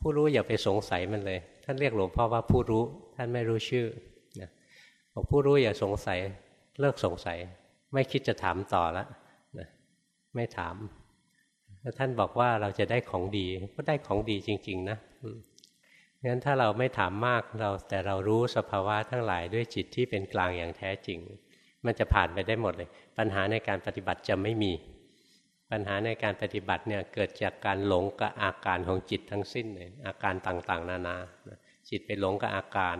Speaker 1: ผู้รู้อย่าไปสงสัยมันเลย ท่านเรียกหลวงพ่อว่าผู้รู้ ท่านไม่รู้ชื่อนะบอกผู้รู้อย่าสงสัย เลิกสงสัย ไม่คิดจะถามต่อแล้วนะ ไม่ถามแล้วท่านบอกว่าเราจะได้ของดีก็ได้ของดีจริง ๆ นะงั้นถ้าเราไม่ถามมากเราแต่เรารู้สภาวะทั้งหลายด้วยจิตที่เป็นกลางอย่างแท้จริง มันจะผ่านไปได้หมดเลย ปัญหาในการปฏิบัติจะไม่มี ปัญหาในการปฏิบัติเนี่ยเกิดจากการหลงกับอาการของจิตทั้งสิ้นเลยอาการต่างๆ นานา จิตไปหลงกับอาการ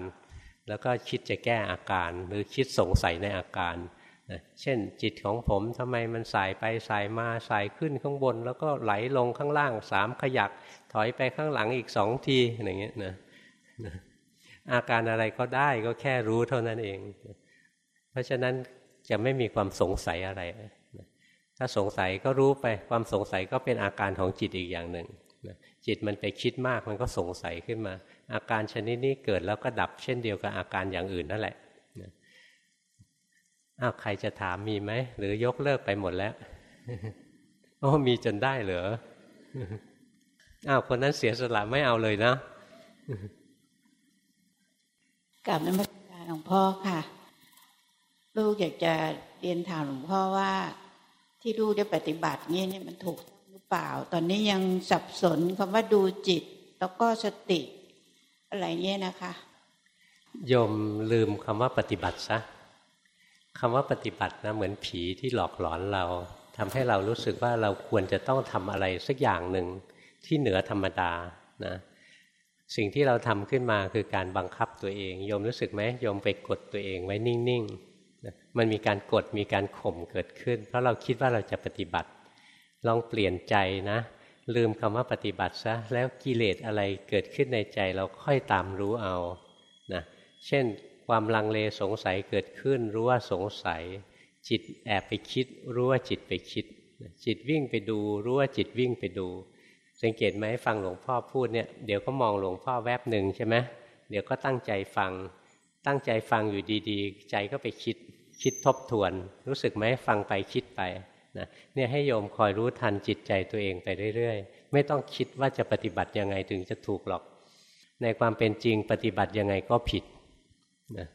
Speaker 1: แล้วก็คิดจะแก้อาการ หรือคิดสงสัยในอาการ เช่นจิตของผมทำไมมันสายไปสายมาสายขึ้นข้างบน แล้วก็ไหลลงข้างล่างสามขยัก ถอยไปข้างหลังอีกสองทีอย่างเงี้ยนะอาการอะไรก็ได้ก็แค่รู้เท่านั้นเอง เพราะฉะนั้นจะไม่มีความสงสัยอะไร ถ้าสงสัยก็รู้ไปความสงสัยก็เป็นอาการของจิตอีกอย่างหนึ่งจิตมันไปคิดมากมันก็สงสัยขึ้นมา อาการชนิดนี้เกิดแล้วก็ดับเช่นเดียวกับอาการอย่างอื่นนั่นแหละ อ้าวใครจะถามมีไหม หรือยกเลิกไปหมดแล้วโอ้มีจนได้เหรออ้าวคนนั้นเสียสละไม่เอาเลยนะ
Speaker 2: กลับนมัสการหลวงพ่อค่ะ ลูกอยากจะเรียนถามหลวงพ่อว่า ที่ลูกได้ปฏิบัติเนี่ยนี่มันถูกหรือเปล่า ตอนนี้ยังสับสนคำว่าดูจิต แล้วก็สติ อะไรเงี้ยนะคะ
Speaker 1: โยมลืมคำว่าปฏิบัติซะ คำว่าปฏิบัตินะเหมือนผีที่หลอกหลอนเราทำให้เรารู้สึกว่าเราควรจะต้องทำอะไรสักอย่างหนึ่งที่เหนือธรรมดานะสิ่งที่เราทำขึ้นมาคือการบังคับตัวเองโยมรู้สึกไหมโยมไปกดตัวเองไว้นิ่งๆนะมันมีการกดมีการข่มเกิดขึ้น เพราะเราคิดว่าเราจะปฏิบัติ ลองเปลี่ยนใจนะ ลืมคำว่าปฏิบัติซะแล้วกิเลสอะไรเกิดขึ้นในใจเราค่อยตามรู้เอานะเช่น ความลังเลสงสัยเกิดขึ้น รู้ว่าสงสัย จิตแอบไปคิด รู้ว่าจิตไปคิด จิตวิ่งไปดู รู้ว่าจิตวิ่งไปดู สังเกตไหมฟังหลวงพ่อพูดเนี่ยเดี๋ยวก็มองหลวงพ่อแวบหนึ่งใช่ไหมเดี๋ยวก็ตั้งใจฟัง ตั้งใจฟังอยู่ดีๆ ใจก็ไปคิดคิดทบทวน รู้สึกไหมฟังไปคิดไปนะเนี่ยให้โยมคอยรู้ทันจิตใจตัวเองไปเรื่อยๆ ไม่ต้องคิดว่าจะปฏิบัติยังไงถึงจะถูกหรอก ในความเป็นจริงปฏิบัติยังไงก็ผิด นะ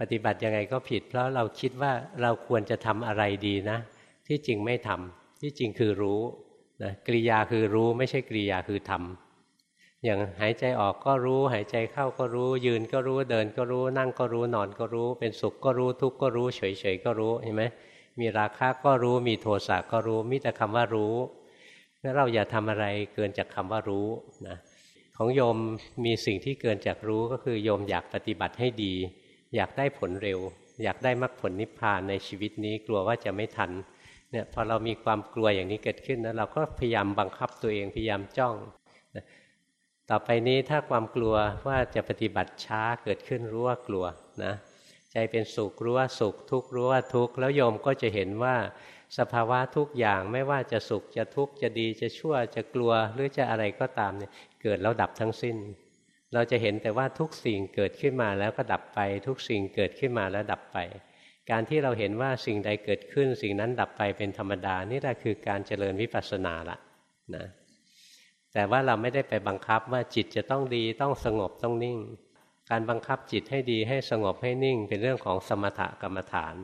Speaker 1: ปฏิบัติยังไงก็ผิด เพราะเราคิดว่าเราควรจะทำอะไรดีนะ ที่จริงไม่ทำที่จริงคือรู้นะกริยาคือรู้ไม่ใช่กริยาคือทำอย่างหายใจออกก็รู้ หายใจเข้าก็รู้ ยืนก็รู้เดินก็รู้ นั่งก็รู้นอนก็รู้ เป็นสุขก็รู้ทุกข์ก็รู้ เฉยๆก็รู้เห็นไหมมีราคะก็รู้มีโทสะก็รู้มีแต่คำว่ารู้แล้วเราอย่าทำอะไรเกินจากคำว่ารู้นะ ของโยมมีสิ่งที่เกินจากรู้ก็คือโยมอยากปฏิบัติให้ดี อยากได้ผลเร็ว อยากได้มรรคผลนิพพานในชีวิตนี้กลัวว่าจะไม่ทันเนี่ยพอเรามีความกลัวอย่างนี้เกิดขึ้นนะเราก็พยายามบังคับตัวเองพยายามจ้อง ต่อไปนี้ถ้าความกลัวว่าจะปฏิบัติช้าเกิดขึ้นรู้ว่ากลัวนะใจเป็นสุขรู้ว่าสุขทุกข์รู้ว่าทุกข์แล้วโยมก็จะเห็นว่าสภาวะทุกอย่างไม่ว่าจะสุขจะทุกข์จะดีจะชั่วจะกลัวหรือจะอะไรก็ตามเนี่ย เกิดแล้วดับทั้งสิ้น เราจะเห็นแต่ว่าทุกสิ่งเกิดขึ้นมาแล้วก็ดับไป ทุกสิ่งเกิดขึ้นมาแล้วดับไป การที่เราเห็นว่าสิ่งใดเกิดขึ้น สิ่งนั้นดับไปเป็นธรรมดานี่แหละคือการเจริญวิปัสสนาละนะแต่ว่าเราไม่ได้ไปบังคับว่าจิตจะต้องดีต้องสงบต้องนิ่ง การบังคับจิตให้ดีให้สงบให้นิ่ง เป็นเรื่องของสมถกรรมฐาน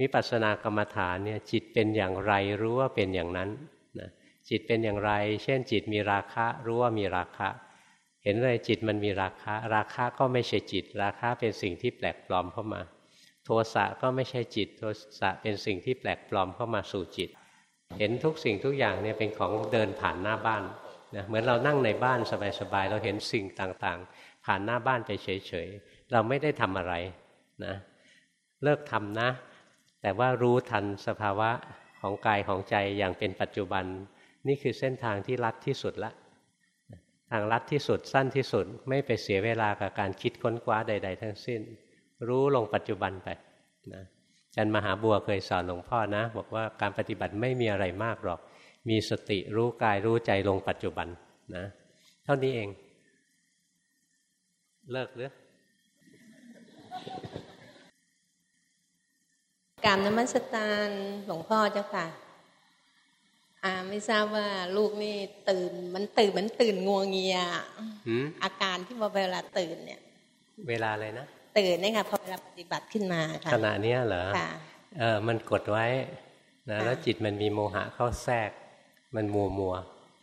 Speaker 1: วิปัสสนากรรมฐานเนี่ยจิตเป็นอย่างไรรู้ว่าเป็นอย่างนั้น จิตเป็นอย่างไร เช่นจิตมีราคะรู้ว่ามีราคะ เห็นเลยจิตมันมีราคะ ราคะก็ไม่ใช่จิต ราคะเป็นสิ่งที่แปลกปลอมเข้ามา โทสะก็ไม่ใช่จิต โทสะเป็นสิ่งที่แปลกปลอมเข้ามาสู่จิต เห็นทุกสิ่งทุกอย่างเนี่ยเป็นของเดินผ่านหน้าบ้านนะเหมือนเรานั่งในบ้านสบายๆเราเห็นสิ่งต่างๆ ผ่านหน้าบ้านไปเฉยๆเราไม่ได้ทำอะไรนะเลิกทำนะ แต่ว่ารู้ทันสภาวะของกายของใจอย่างเป็นปัจจุบัน นี่คือเส้นทางที่ลัดที่สุดละ ทางลัดที่สุดสั้นที่สุด ไม่ไปเสียเวลากับการคิดค้นคว้าใด ๆ ทั้งสิ้น รู้ลงปัจจุบันไปนะจันมหาบัวเคยสอนหลวงพ่อนะ บอกว่าการปฏิบัติไม่มีอะไรมากหรอก มีสติรู้กายรู้ใจลงปัจจุบันนะเท่านี้เอง เลิกหรือ
Speaker 3: กรรมนมัสการหลวงพ่อเจ้าค่ะ อ่าไม่ทราบว่าลูกนี่ตื่นมันตื่นมันตื่นงวงเงียอาการที่ว่าเวลาตื่นเนี่ย
Speaker 1: เวลาอะไรนะ
Speaker 3: ตื่นนี่ค่ะพอเวลาปฏิบัติขึ้นมาค่ะ
Speaker 1: ขณะนี้เหรอค่ะเออมันกดไว้นะแล้วจิตมันมีโมหะเข้าแทรก มันมัวมัว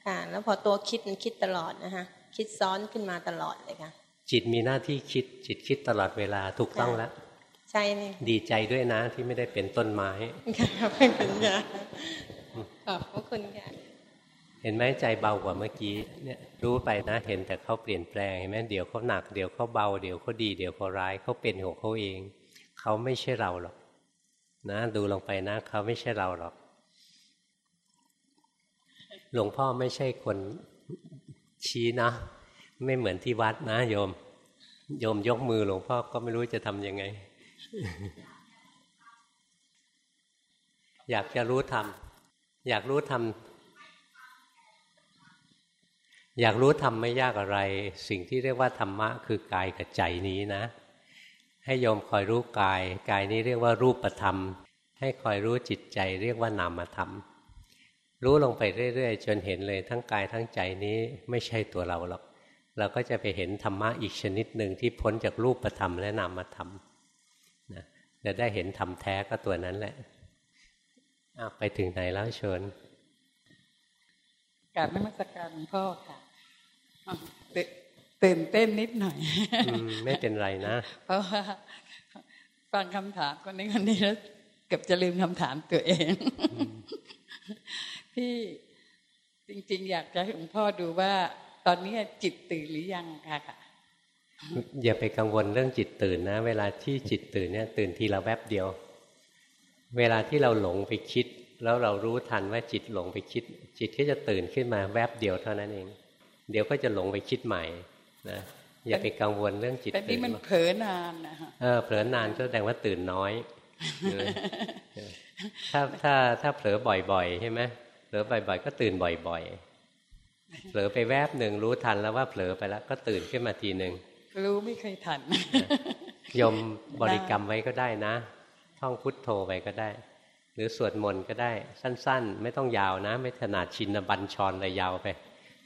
Speaker 3: ค่ะ แล้วพอตัวคิดมันคิดตลอดนะคะคิดซ้อนขึ้นมาตลอดเลยค่ะ
Speaker 1: จิตมีหน้าที่คิด จิตคิดตลอดเวลาถูกต้องแล้ว
Speaker 3: ใช่นี่
Speaker 1: ดีใจด้วยนะที่ไม่ได้เป็นต้นไม้
Speaker 3: ค่ะไม่เป็นยา ขอบพระคุณค่ะ
Speaker 1: เห็นไหมใจเบากว่าเมื่อกี้เนี่ยรู้ไปนะเห็นแต่เขาเปลี่ยนแปลงเห็นไหมเดี๋ยวเขาหนักเดี๋ยวเขาเบาเดี๋ยวเขาดีเดี๋ยวเขาร้ายเขาเป็นของเขาเองเขาไม่ใช่เราหรอกนะดูลงไปนะเขาไม่ใช่เราหรอก หลวงพ่อไม่ใช่คนชี้นะ ไม่เหมือนที่วัดนะโยม โยมยกมือหลวงพ่อก็ไม่รู้จะทำยังไง อยากจะรู้ธรรม อยากรู้ธรรมอยากรู้ธรรมไม่ยากอะไร สิ่งที่เรียกว่าธรรมะคือกายกับใจนี้นะ ให้โยมคอยรู้กาย กายนี้เรียกว่ารูปธรรม ให้คอยรู้จิตใจเรียกว่านามธรรม รู้ลงไปเรื่อยๆ จนเห็นเลยทั้งกายทั้งใจนี้ไม่ใช่ตัวเราหรอก เราก็จะไปเห็นธรรมะอีกชนิดหนึ่งที่พ้นจากรูปธรรมและนามธรรมจะได้เห็นธรรมแท้ก็ตัวนั้นแหละ ไปถึงไหนแล้วเชิญ
Speaker 4: การนมัสการพ่อค่ะตื่นเต้นนิดหน่อย
Speaker 1: ไม่เป็นไรนะ
Speaker 4: เพราะว่าฟังคำถามคนนี้คนนี้แล้วเกือบจะลืมคำถามตัวเองพี่จริง ๆ อยากจะให้หลวงพ่อดูว่า ตอนนี้จิตตื่นหรือยังค่ะ
Speaker 1: อย่าไปกังวลเรื่องจิตตื่นนะ เวลาที่จิตตื่นเนี่ยตื่นทีละแวบเดียว เวลาที่เราหลงไปคิด แล้วเรารู้ทันว่าจิตหลงไปคิด จิตก็จะตื่นขึ้นมาแวบเดียวเท่านั้นเอง เดี๋ยวก็จะหลงไปคิดใหม่นะอย่าไปกังวลเรื่องจิต
Speaker 4: ตื่นแต่นี่มันเผลอนานนะฮะเอ
Speaker 1: อเผลอนานก็แสดงว่าตื่นน้อย ถ้าถ้าถ้าเผลอบ่อยๆใช่ไหมเผลอบ่อยๆ ก็ตื่นบ่อยๆเผลอไปแวบหนึ่งรู้ทันแล้วว่าเผลอไปแล้วก็ตื่นขึ้นมาทีหนึ่ง
Speaker 4: รู้ไม่เคยทัน
Speaker 1: ยมบริกรรมไว้ก็ได้นะ ท่องพุทโธไปก็ได้ หรือสวดมนต์ก็ได้สั้น ๆ ไม่ต้องยาวนะ ไม่ถนาดชินบัญชรอะไรยาวไป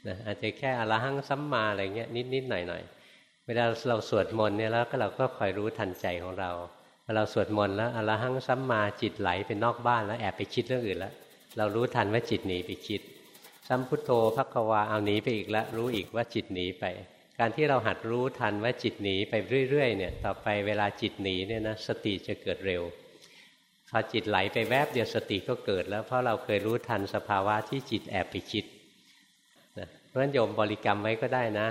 Speaker 1: นะอาจจะแค่อรหังสัมมาอะไรเงี้ยนิดๆหน่อยๆเวลาเราสวดมนต์เนี่ยแล้วก็เราก็คอยรู้ทันใจของเราพอเราสวดมนต์แล้วอรหังสัมมาจิตไหลไปนอกบ้านแล้วแอบไปคิดเรื่องอื่นแล้วเรารู้ทันว่าจิตหนีไปคิดสัมพุทโธพักวาเอาหนีไปอีกแล้วรู้อีกว่าจิตหนีไป การที่เราหัดรู้ทันว่าจิตหนีไปเรื่อยๆเนี่ยต่อไปเวลาจิตหนีเนี่ยนะสติจะเกิดเร็ว อจิตไหลไปแวบเดียวสติก็เกิดแล้ว เพราะเราเคยรู้ทันสภาวะที่จิตแอบไปคิดนะเพราะฉะนั้นโยมบริกรรมไว้ก็ได้นะ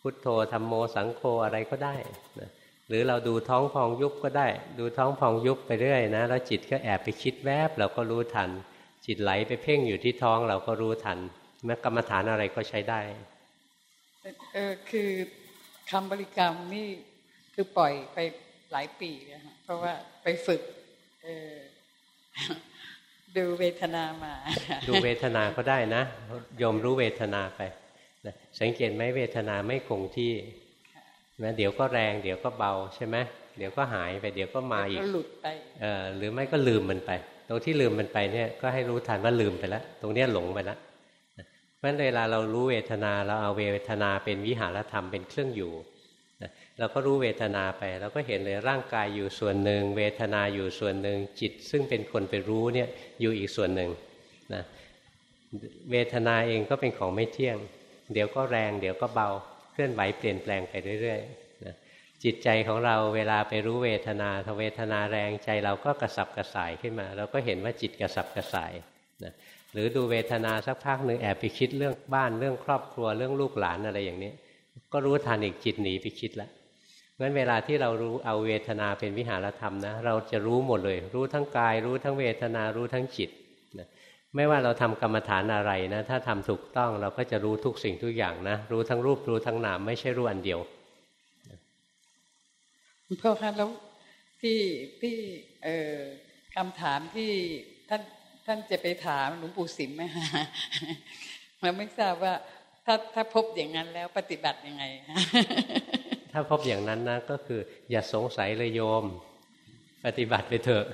Speaker 1: พุทโธธรรมโมสังโฆอะไรก็ได้นะหรือเราดูท้องพองยุบก็ได้ ดูท้องพองยุบไปเรื่อยนะ แล้วจิตก็แอบไปคิดแวบเราก็รู้ทัน จิตไหลไปเพ่งอยู่ที่ท้องเราก็รู้ทันแม้กรรมฐานอะไรก็ใช้ได้
Speaker 4: เออคือคำบริกรรมนี่คือปล่อยไปหลายปีนะเพราะว่าไปฝึก ดูเวทนามา
Speaker 1: ดูเวทนาก็ได้นะยมรู้เวทนาไปสังเกตไหมเวทนาไม่คงที่นะเดี๋ยวก็แรงเดี๋ยวก็เบาใช่ไหมเดี๋ยวก็หายไปเดี๋ยวก็มาอีก
Speaker 4: หลุดไป
Speaker 1: เออหรือไม่ก็ลืมมันไป ตรงที่ลืมมันไปเนี่ยก็ให้รู้ทันว่าลืมไปแล้ว ตรงเนี้ยหลงไปแล้วเพราะฉะนั้นเวลาเรารู้เวทนาเราเอาเวทนาเป็นวิหารธรรมเป็นเครื่องอยู่ เราก็รู้เวทนาไปเราก็เห็นเลยร่างกายอยู่ส่วนหนึ่ง เวทนาอยู่ส่วนหนึ่งจิต ซึ่งเป็นคนไปรู้เนี่ยอยู่อีกส่วนหนึ่งนะเวทนาเองก็เป็นของไม่เที่ยง เดี๋ยวก็แรง เดี๋ยวก็เบาเคลื่อนไหวเปลี่ยนแปลงไปเรื่อยๆนะจิตใจของเราเวลาไปรู้เวทนาถ้าเวทนาแรงใจเราก็กระสับกระส่ายขึ้นมา เราก็เห็นว่าจิตกระสับกระส่ายนะหรือดูเวทนาสักพักหนึ่งแอบไปคิดเรื่องบ้านเรื่องครอบครัวเรื่องลูกหลานอะไรอย่างนี้ ก็รู้ทันอีกจิตหนีไปคิดแล้ว งั้นเวลาที่เรารู้เอาเวทนาเป็นวิหารธรรมนะเราจะรู้หมดเลย รู้ทั้งกาย รู้ทั้งเวทนารู้ทั้งจิตนะไม่ว่าเราทำกรรมฐานอะไรนะถ้าทำถูกต้องเราก็จะรู้ทุกสิ่งทุกอย่างนะรู้ทั้งรูปรู้ทั้งนามไม่ใช่รู้อันเดียว
Speaker 4: พ่อคะแล้วที่ที่เอ่อคำถามที่ท่านท่านจะไปถามหลวงปู่สิมไหมฮะเราไม่ทราบว่าถ้าถ้าพบอย่างนั้นแล้วปฏิบัติยังไง
Speaker 1: ถ้าพบอย่างนั้นนะก็คือ อย่าสงสัยเลยโยม ปฏิบัติไปเถอะ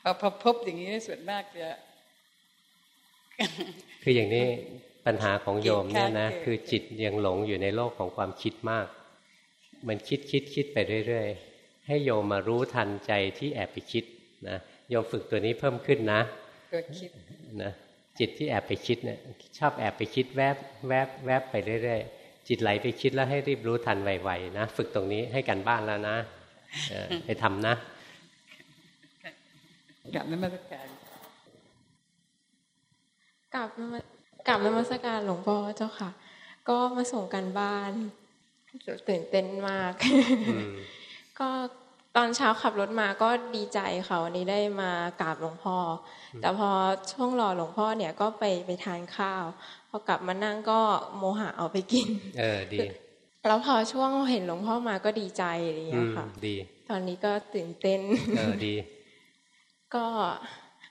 Speaker 4: พอพอพบอย่างนี้ส่วนมากจะ
Speaker 1: คืออย่างนี้ปัญหาของโยมเนี่ยนะคือจิตยังหลงอยู่ในโลกของความคิดมาก มันคิดคิดคิดไปเรื่อยๆ ให้โยมมารู้ทันใจที่แอบไปคิดนะโยมฝึกตัวนี้เพิ่มขึ้นนะ
Speaker 4: ตัวคิด
Speaker 1: นะ จิตที่แอบไปคิดเนี่ยชอบแอบไปคิดแวบแวบแวบไปเรื่อยๆ จิตไหลไปคิดแล้วให้รีบรู้ทันไวๆนะ ฝึกตรงนี้ให้กันบ้านแล้วนะไปทำนะ
Speaker 4: กลับนมัสการ
Speaker 5: กลับนมัสกลับนมัสการหลวงพ่อเจ้าค่ะ ก็มาส่งกันบ้านตื่นเต้นมาก ก็ ตอนเช้าขับรถมาก็ดีใจค่ะวันนี้ได้มากราบหลวงพ่อ แต่พอช่วงรอหลวงพ่อเนี่ยก็ไปไปทานข้าว พอกลับมานั่งก็โมหะเอาไปกิน
Speaker 1: เออดี
Speaker 5: แล้วพอช่วงเห็นหลวงพ่อมาก็ดีใจอะไรอย่างเงี้ยค่ะ
Speaker 1: ดี
Speaker 5: ตอนนี้ก็ตื่นเต้น
Speaker 1: เออดี
Speaker 5: ก็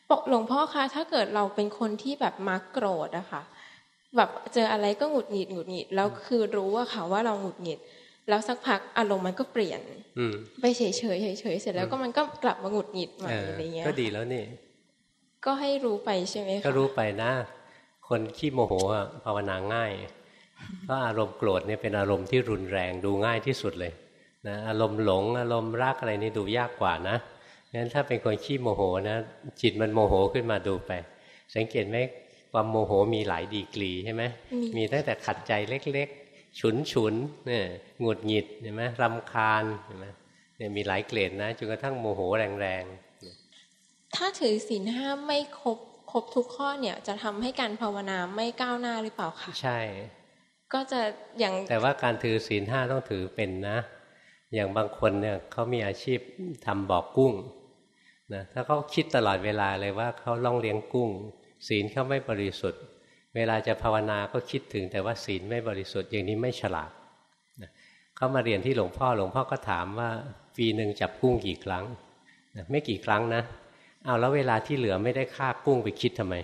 Speaker 5: บอกหลวงพ่อคะถ้าเกิดเราเป็นคนที่แบบมักโกรธอะค่ะ แบบเจออะไรก็หงุดหงิดหงุดหงิดแล้วคือรู้ว่าค่ะว่าเราหงุดหงิด แล้วสักพักอารมณ์มันก็เปลี่ยนไปเฉยเฉยเฉยเสร็จแล้วก็มันก็กลับมาหงุดหงิดใหม่อะไรเงี้ย
Speaker 1: ก็ดีแล้วนี่
Speaker 5: ก็ให้รู้ไปใช่ไหมคะ
Speaker 1: ก็รู้ไปนะ คนขี้โมโหภาวนาง่ายเพราะอารมณ์โกรธเนี่ยเป็นอารมณ์ที่รุนแรงดูง่ายที่สุดเลยนะอารมณ์หลง อารมณ์รักอะไรนี่ดูยากกว่านะงั้นถ้าเป็นคนขี้โมโหนะจิตมันโมโหขึ้นมาดูไป สังเกตไหมความโมโหมีหลายดีกรีใช่ไหมมีตั้งแต่ขัดใจเล็ก ฉุนฉุนเนี่ยหงุดหงิดเห็นไหมรำคาญเห็นไหมเนี่ยมีหลายเกรดนะจนกระทั่งโมโหแรง
Speaker 5: ๆถ้าถือศีลห้าไม่ครบครบทุกข้อเนี่ยจะทำให้การภาวนาไม่ก้าวหน้าหรือเปล่าคะ
Speaker 1: ใช่
Speaker 5: ก็จะอย่าง
Speaker 1: แต่ว่าการถือศีลห้าต้องถือเป็นนะ อย่างบางคนเนี่ยเขามีอาชีพทำบอกกุ้งนะถ้าเขาคิดตลอดเวลาเลยว่าเขาล่องเลี้ยงกุ้ง ศีลเขาไม่บริสุทธิ์ เวลาจะภาวนาก็คิดถึงแต่ว่าศีลไม่บริสุทธิ์อย่างนี้ไม่ฉลาดเขามาเรียนที่หลวงพ่อหลวงพ่อก็ถามว่าปีหนึ่งจับกุ้งกี่ครั้งไม่กี่ครั้งนะ เอาแล้วเวลาที่เหลือไม่ได้ฆ่ากุ้งไปคิดทำไม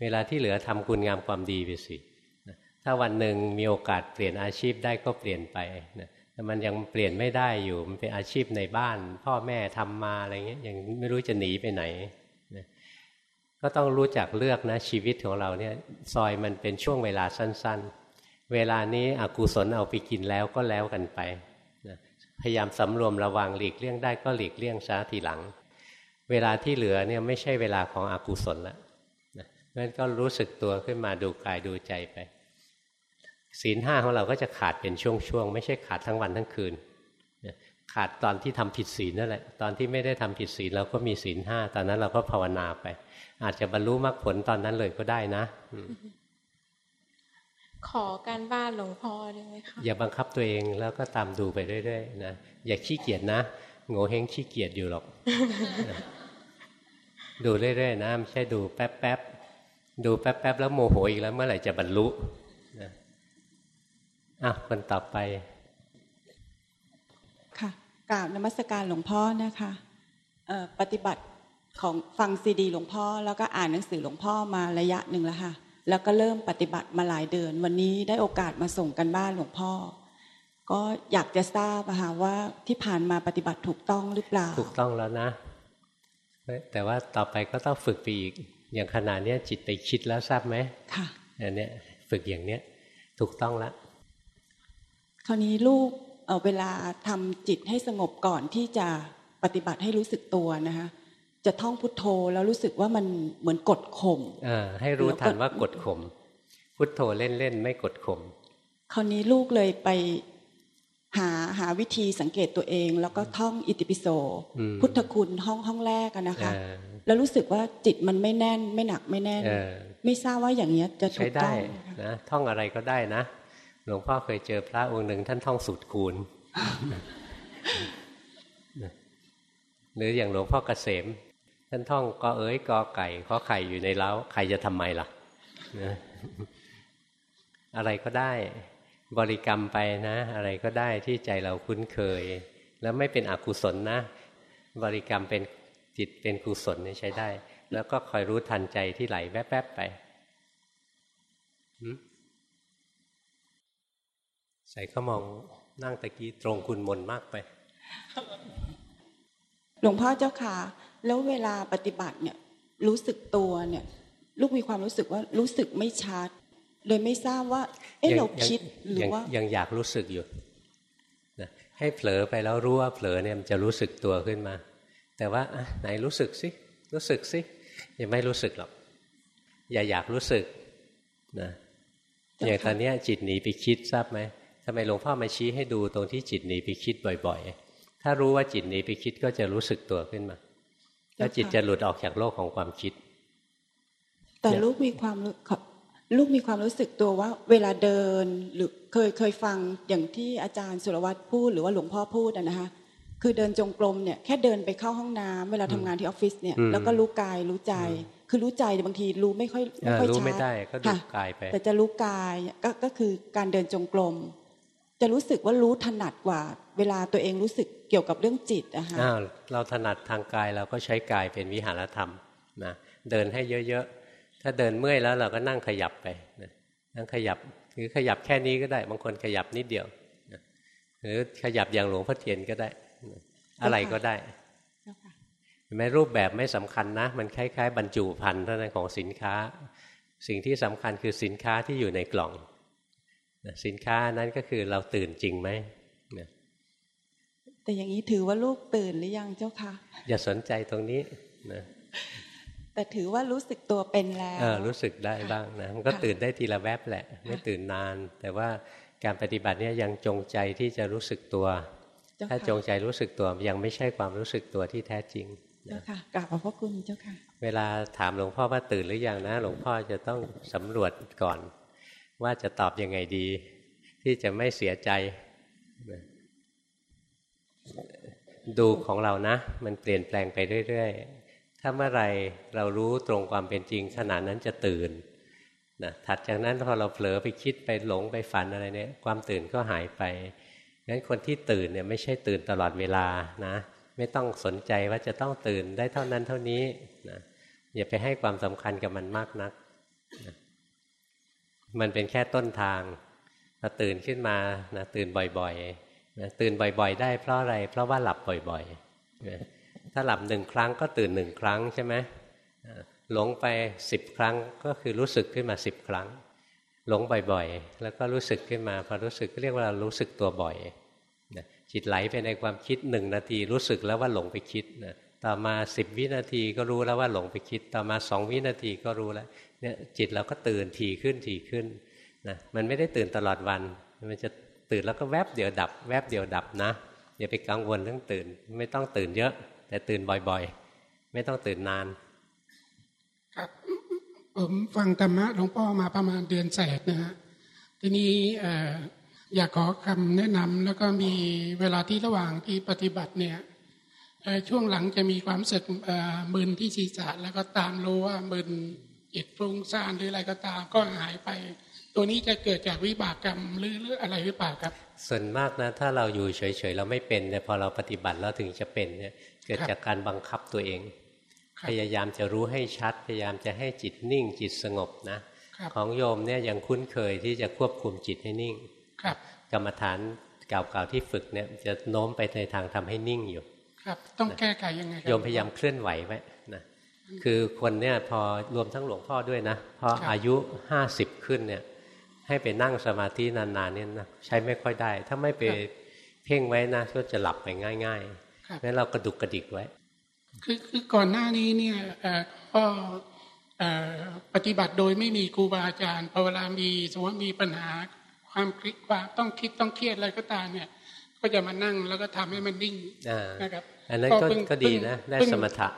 Speaker 1: เวลาที่เหลือทำคุณงามความดีไปสิถ้าวันหนึ่งมีโอกาสเปลี่ยนอาชีพได้ก็เปลี่ยนไปแต่มันยังเปลี่ยนไม่ได้อยู่มันเป็นอาชีพในบ้าน พ่อแม่ทำมาอะไรเงี้ยยังไม่รู้จะหนีไปไหน ก็ต้องรู้จักเลือกนะชีวิตของเราเนี่ยซอยมันเป็นช่วงเวลาสั้น ๆ เวลานี้อกุศลเอาไปกินแล้วก็แล้วกันไปนะพยายามสำรวมระวังหลีกเลี่ยงได้ก็หลีกเลี่ยงซะทีหลัง เวลาที่เหลือเนี่ยไม่ใช่เวลาของอกุศลแล้วนะนั่นก็รู้สึกตัวขึ้นมาดูกายดูใจไปศีลห้าของเราก็จะขาดเป็นช่วงๆไม่ใช่ขาดทั้งวันทั้งคืน ขาดตอนที่ทำผิดศีลนั่นแหละ ตอนที่ไม่ได้ทำผิดศีลเราก็มีศีลห้าตอนนั้นเราก็ภาวนาไป อาจจะบรรลุมรรคผลตอนนั้นเลยก็ได้นะ
Speaker 5: ขอการบ้านหลวงพ่อได้ไหมคะ
Speaker 1: อย่าบังคับตัวเองแล้วก็ตามดูไปเรื่อยๆนะอย่าขี้เกียจนะโง่เฮงขี้เกียจอยู่หรอก ดูเรื่อยๆนะไม่ใช่ดูแป๊บๆดูแป๊บๆแล้วโมโหอีกแล้วเมื่อไหร่จะบรรลุนะอะคนต่อไป
Speaker 6: ค่ะ กราบนมัสการหลวงพ่อนะคะปฏิบัติของฟังซีดีหลวงพ่อ แล้วก็อ่านหนังสือหลวงพ่อมาระยะหนึ่งแล้วค่ะ แล้วก็เริ่มปฏิบัติมาหลายเดือน วันนี้ได้โอกาสมาส่งกันบ้านหลวงพ่อ ก็อยากจะทราบค่ะว่าที่ผ่านมาปฏิบัติถูกต้องหรือเปล่า
Speaker 1: ถูกต้องแล้วนะ แต่ว่าต่อไปก็ต้องฝึกไปอีก อย่างขนาดนี้จิตไปคิดแล้วทราบไหม
Speaker 6: ค่ะ
Speaker 1: อันนี้ฝึกอย่างเนี้ยถูกต้องแล้ว
Speaker 6: คราวนี้ลูก เอาเวลาทำจิตให้สงบก่อนที่จะปฏิบัติให้รู้สึกตัวนะคะจะท่องพุทโธแล้วรู้สึกว่ามันเหมือนกดข่ม
Speaker 1: ให้รู้ทันว่ากดข่มพุทโธเล่นๆไม่กดข่ม
Speaker 6: คราวนี้ลูกเลยไปหาหาวิธีสังเกตตัวเอง แล้วก็ท่องอิติปิโสพุทธคุณห้องห้องแรกนะคะ แล้วรู้สึกว่าจิตมันไม่แน่น ไม่หนักไม่แน่น ไม่ทราบว่าอย่างนี้จะถูกต้อง
Speaker 1: นะท่องอะไรก็ได้นะ หลวงพ่อเคยเจอพระองค์หนึ่งท่านท่องสุดคูณหรืออย่างหลวงพ่อเกษม ท่านท่องกอเอ๋ยกอไก่ขอไข่อยู่ในเล้าใครจะทำไมล่ะนะอะไรก็ได้บริกรรมไปนะ อะไรก็ได้ที่ใจเราคุ้นเคย แล้วไม่เป็นอกุศลนะ บริกรรมเป็นจิตเป็นกุศลนี่ใช้ได้ แล้วก็คอยรู้ทันใจที่ไหลแวบๆไป ใส่ก็มองนั่งตะกี้ตรงคุณมนมากไป
Speaker 6: หลวงพ่อเจ้าค่ะ แล้วเวลาปฏิบัติเนี่ย รู้สึกตัวเนี่ย ลูกมีความรู้สึกว่ารู้สึกไม่ชัดเลยไม่ทราบว่า เอ๊ะเราคิดหรือว่า
Speaker 1: ยังอยากรู้สึกอยู่นะให้เผลอไปแล้วรู้ว่าเผลอเนี่ยมันจะรู้สึกตัวขึ้นมา แต่ว่าไหนรู้สึกสิรู้สึกสิยังไม่รู้สึกหรอกอย่าอยากรู้สึกนะอย่างตอนนี้จิตหนีไปคิดทราบไหม ทำไมหลวงพ่อมาชี้ให้ดูตรงที่จิตหนีไปคิดบ่อย ๆ ถ้ารู้ว่าจิตหนีไปคิดก็จะรู้สึกตัวขึ้นมา แล้วจิตจะหลุดออกจากโลกของความคิด
Speaker 6: แต่ลูกมีความลูกมีความรู้สึกตัวว่า เวลาเดินหรือเคยเคยฟังอย่างที่อาจารย์สุรวัตรพูดหรือว่าหลวงพ่อพูดนะคะคือเดินจงกรมเนี่ยแค่เดินไปเข้าห้องน้ำเวลาทำงานที่ออฟฟิศเนี่ยแล้วก็รู้กายรู้ใจ คือรู้ใจบางทีรู้ไม่ค่อยไม่ค่อยชัดรู้
Speaker 1: ไม่ได้ก็ดูกายไป
Speaker 6: แต่จะรู้กายก็ก็คือการเดินจงกรม จะรู้สึกว่ารู้ถนัดกว่า เวลาตัวเองรู้สึกเกี่ยวกับเรื่องจิตนะคะ
Speaker 1: เราถนัดทางกายเราก็ใช้กายเป็นวิหารธรรมนะเดินให้เยอะๆ ถ้าเดินเมื่อยแล้วเราก็นั่งขยับไปนั่งขยับหรือขยับแค่นี้ก็ได้ บางคนขยับนิดเดียวหรือขยับอย่างหลวงพ่อเทียนก็ได้อะไรก็ได้เห็นไหมรูปแบบไม่สำคัญนะ มันคล้ายๆ บรรจุภัณฑ์เท่านั้นของสินค้า สิ่งที่สำคัญคือสินค้าที่อยู่ในกล่อง สินค้านั้นก็คือเราตื่นจริงไหม
Speaker 6: แต่อย่างนี้ถือว่าลูกตื่นหรือยังเจ้าคะ
Speaker 1: อย่าสนใจตรงนี้นะ
Speaker 6: แต่ถือว่ารู้สึกตัวเป็นแล้วเอ
Speaker 1: อรู้สึกได้บ้างนะมันก็ตื่นได้ทีละแวบแหละ ไม่ตื่นนาน แต่ว่าการปฏิบัติเนี่ยยังจงใจที่จะรู้สึกตัว ถ้าจงใจรู้สึกตัวยังไม่ใช่ความรู้สึกตัวที่แท้จริง
Speaker 6: เจ้าค่ะกราบขอบพระคุณเจ้าค่ะ
Speaker 1: เวลาถามหลวงพ่อว่าตื่นหรือยังนะ หลวงพ่อจะต้องสำรวจก่อน ว่าจะตอบยังไงดี ที่จะไม่เสียใจ ดูของเรานะ มันเปลี่ยนแปลงไปเรื่อยๆ ถ้าเมื่อไรเรารู้ตรงความเป็นจริงขณะนั้นจะตื่นนะถัดจากนั้นพอเราเผลอไปคิดไปหลงไปฝันอะไรเนี่ย ความตื่นก็หายไปงั้นคนที่ตื่นเนี่ยไม่ใช่ตื่นตลอดเวลานะ ไม่ต้องสนใจว่าจะต้องตื่นได้เท่านั้นเท่านี้นะอย่าไปให้ความสำคัญกับมันมากนักนะ มันเป็นแค่ต้นทางพอตื่นขึ้นมานะตื่นบ่อยๆนะตื่นบ่อยๆ ได้เพราะอะไร เพราะว่าหลับบ่อยๆถ้าหลับหนึ่งครั้งก็ตื่นหนึ่งครั้งใช่ไหมหลงไปสิบครั้งก็คือรู้สึกขึ้นมาสิบครั้ง หลงบ่อยๆ แล้วก็รู้สึกขึ้นมาพอรู้สึกก็เรียกว่ารู้สึกตัวบ่อยจิตไหลไปในความคิดหนึ่งนาทีรู้สึกแล้วว่าหลงไปคิดนะต่อมาสิบวินาทีก็รู้แล้วว่าหลงไปคิด ต่อมาสองวินาทีก็รู้แล้ว เนี่ยจิตเราก็ตื่นถี่ขึ้นถี่ขึ้นนะมันไม่ได้ตื่นตลอดวัน มันจะตื่นแล้วก็แวบเดียวดับ แวบเดียวดับนะอย่าไปกังวลเรื่องตื่น ไม่ต้องตื่นเยอะ แต่ตื่นบ่อยๆ ไม่ต้องตื่นนาน
Speaker 7: ครับ ผมฟังธรรมะหลวงพ่อมาประมาณเดือนแสดนะฮะทีนี้อยากขอคำแนะนำแล้วก็มีเวลาที่ระหว่างที่ปฏิบัติเนี่ยช่วงหลังจะมีความสึกมึนที่ศีรษะแล้วก็ตามรู้ว่ามึน จิตฟุ้งซ่านหรืออะไรก็ตามก็หายไป ตัวนี้จะเกิดจากวิบากกรรมหรืออะไรหรือเปล่าครับ
Speaker 1: ส่วนมากนะถ้าเราอยู่เฉยๆเราไม่เป็นแต่พอเราปฏิบัติแล้วถึงจะเป็นเนี่ยเกิดจากการบังคับตัวเอง พยายามจะรู้ให้ชัด พยายามจะให้จิตนิ่งจิตสงบนะของโยมเนี่ยยังคุ้นเคยที่จะควบคุมจิตให้นิ่งกรรมฐานเก่าๆที่ฝึกเนี่ยจะโน้มไปในทางทำให้นิ่งอยู่
Speaker 7: ครับ ต้องแก้ไขยังไง
Speaker 1: โยมพยายามเคลื่อนไหวไว้นะ คือคนเนี่ยพอรวมทั้งหลวงพ่อด้วยนะ พออายุห้าสิบขึ้นเนี่ย ให้ไปนั่งสมาธินานๆเนี่ยนะใช้ไม่ค่อยได้ ถ้าไม่ไปเพ่งไว้นะก็จะหลับไปง่ายๆงั้นเรากระดุกกระดิกไว้
Speaker 7: คือคือก่อนหน้านี้เนี่ยก็ปฏิบัติโดยไม่มีครูบาอาจารย์พอเวลามีสมมติมีปัญหาความคิดความต้องคิดต้องเครียดอะไรก็ตามเนี่ย ก็จะมานั่งแล้วก็ทำให้มันนิ่งนะครับ
Speaker 1: อันนั้นก็ดีนะได้สมถะ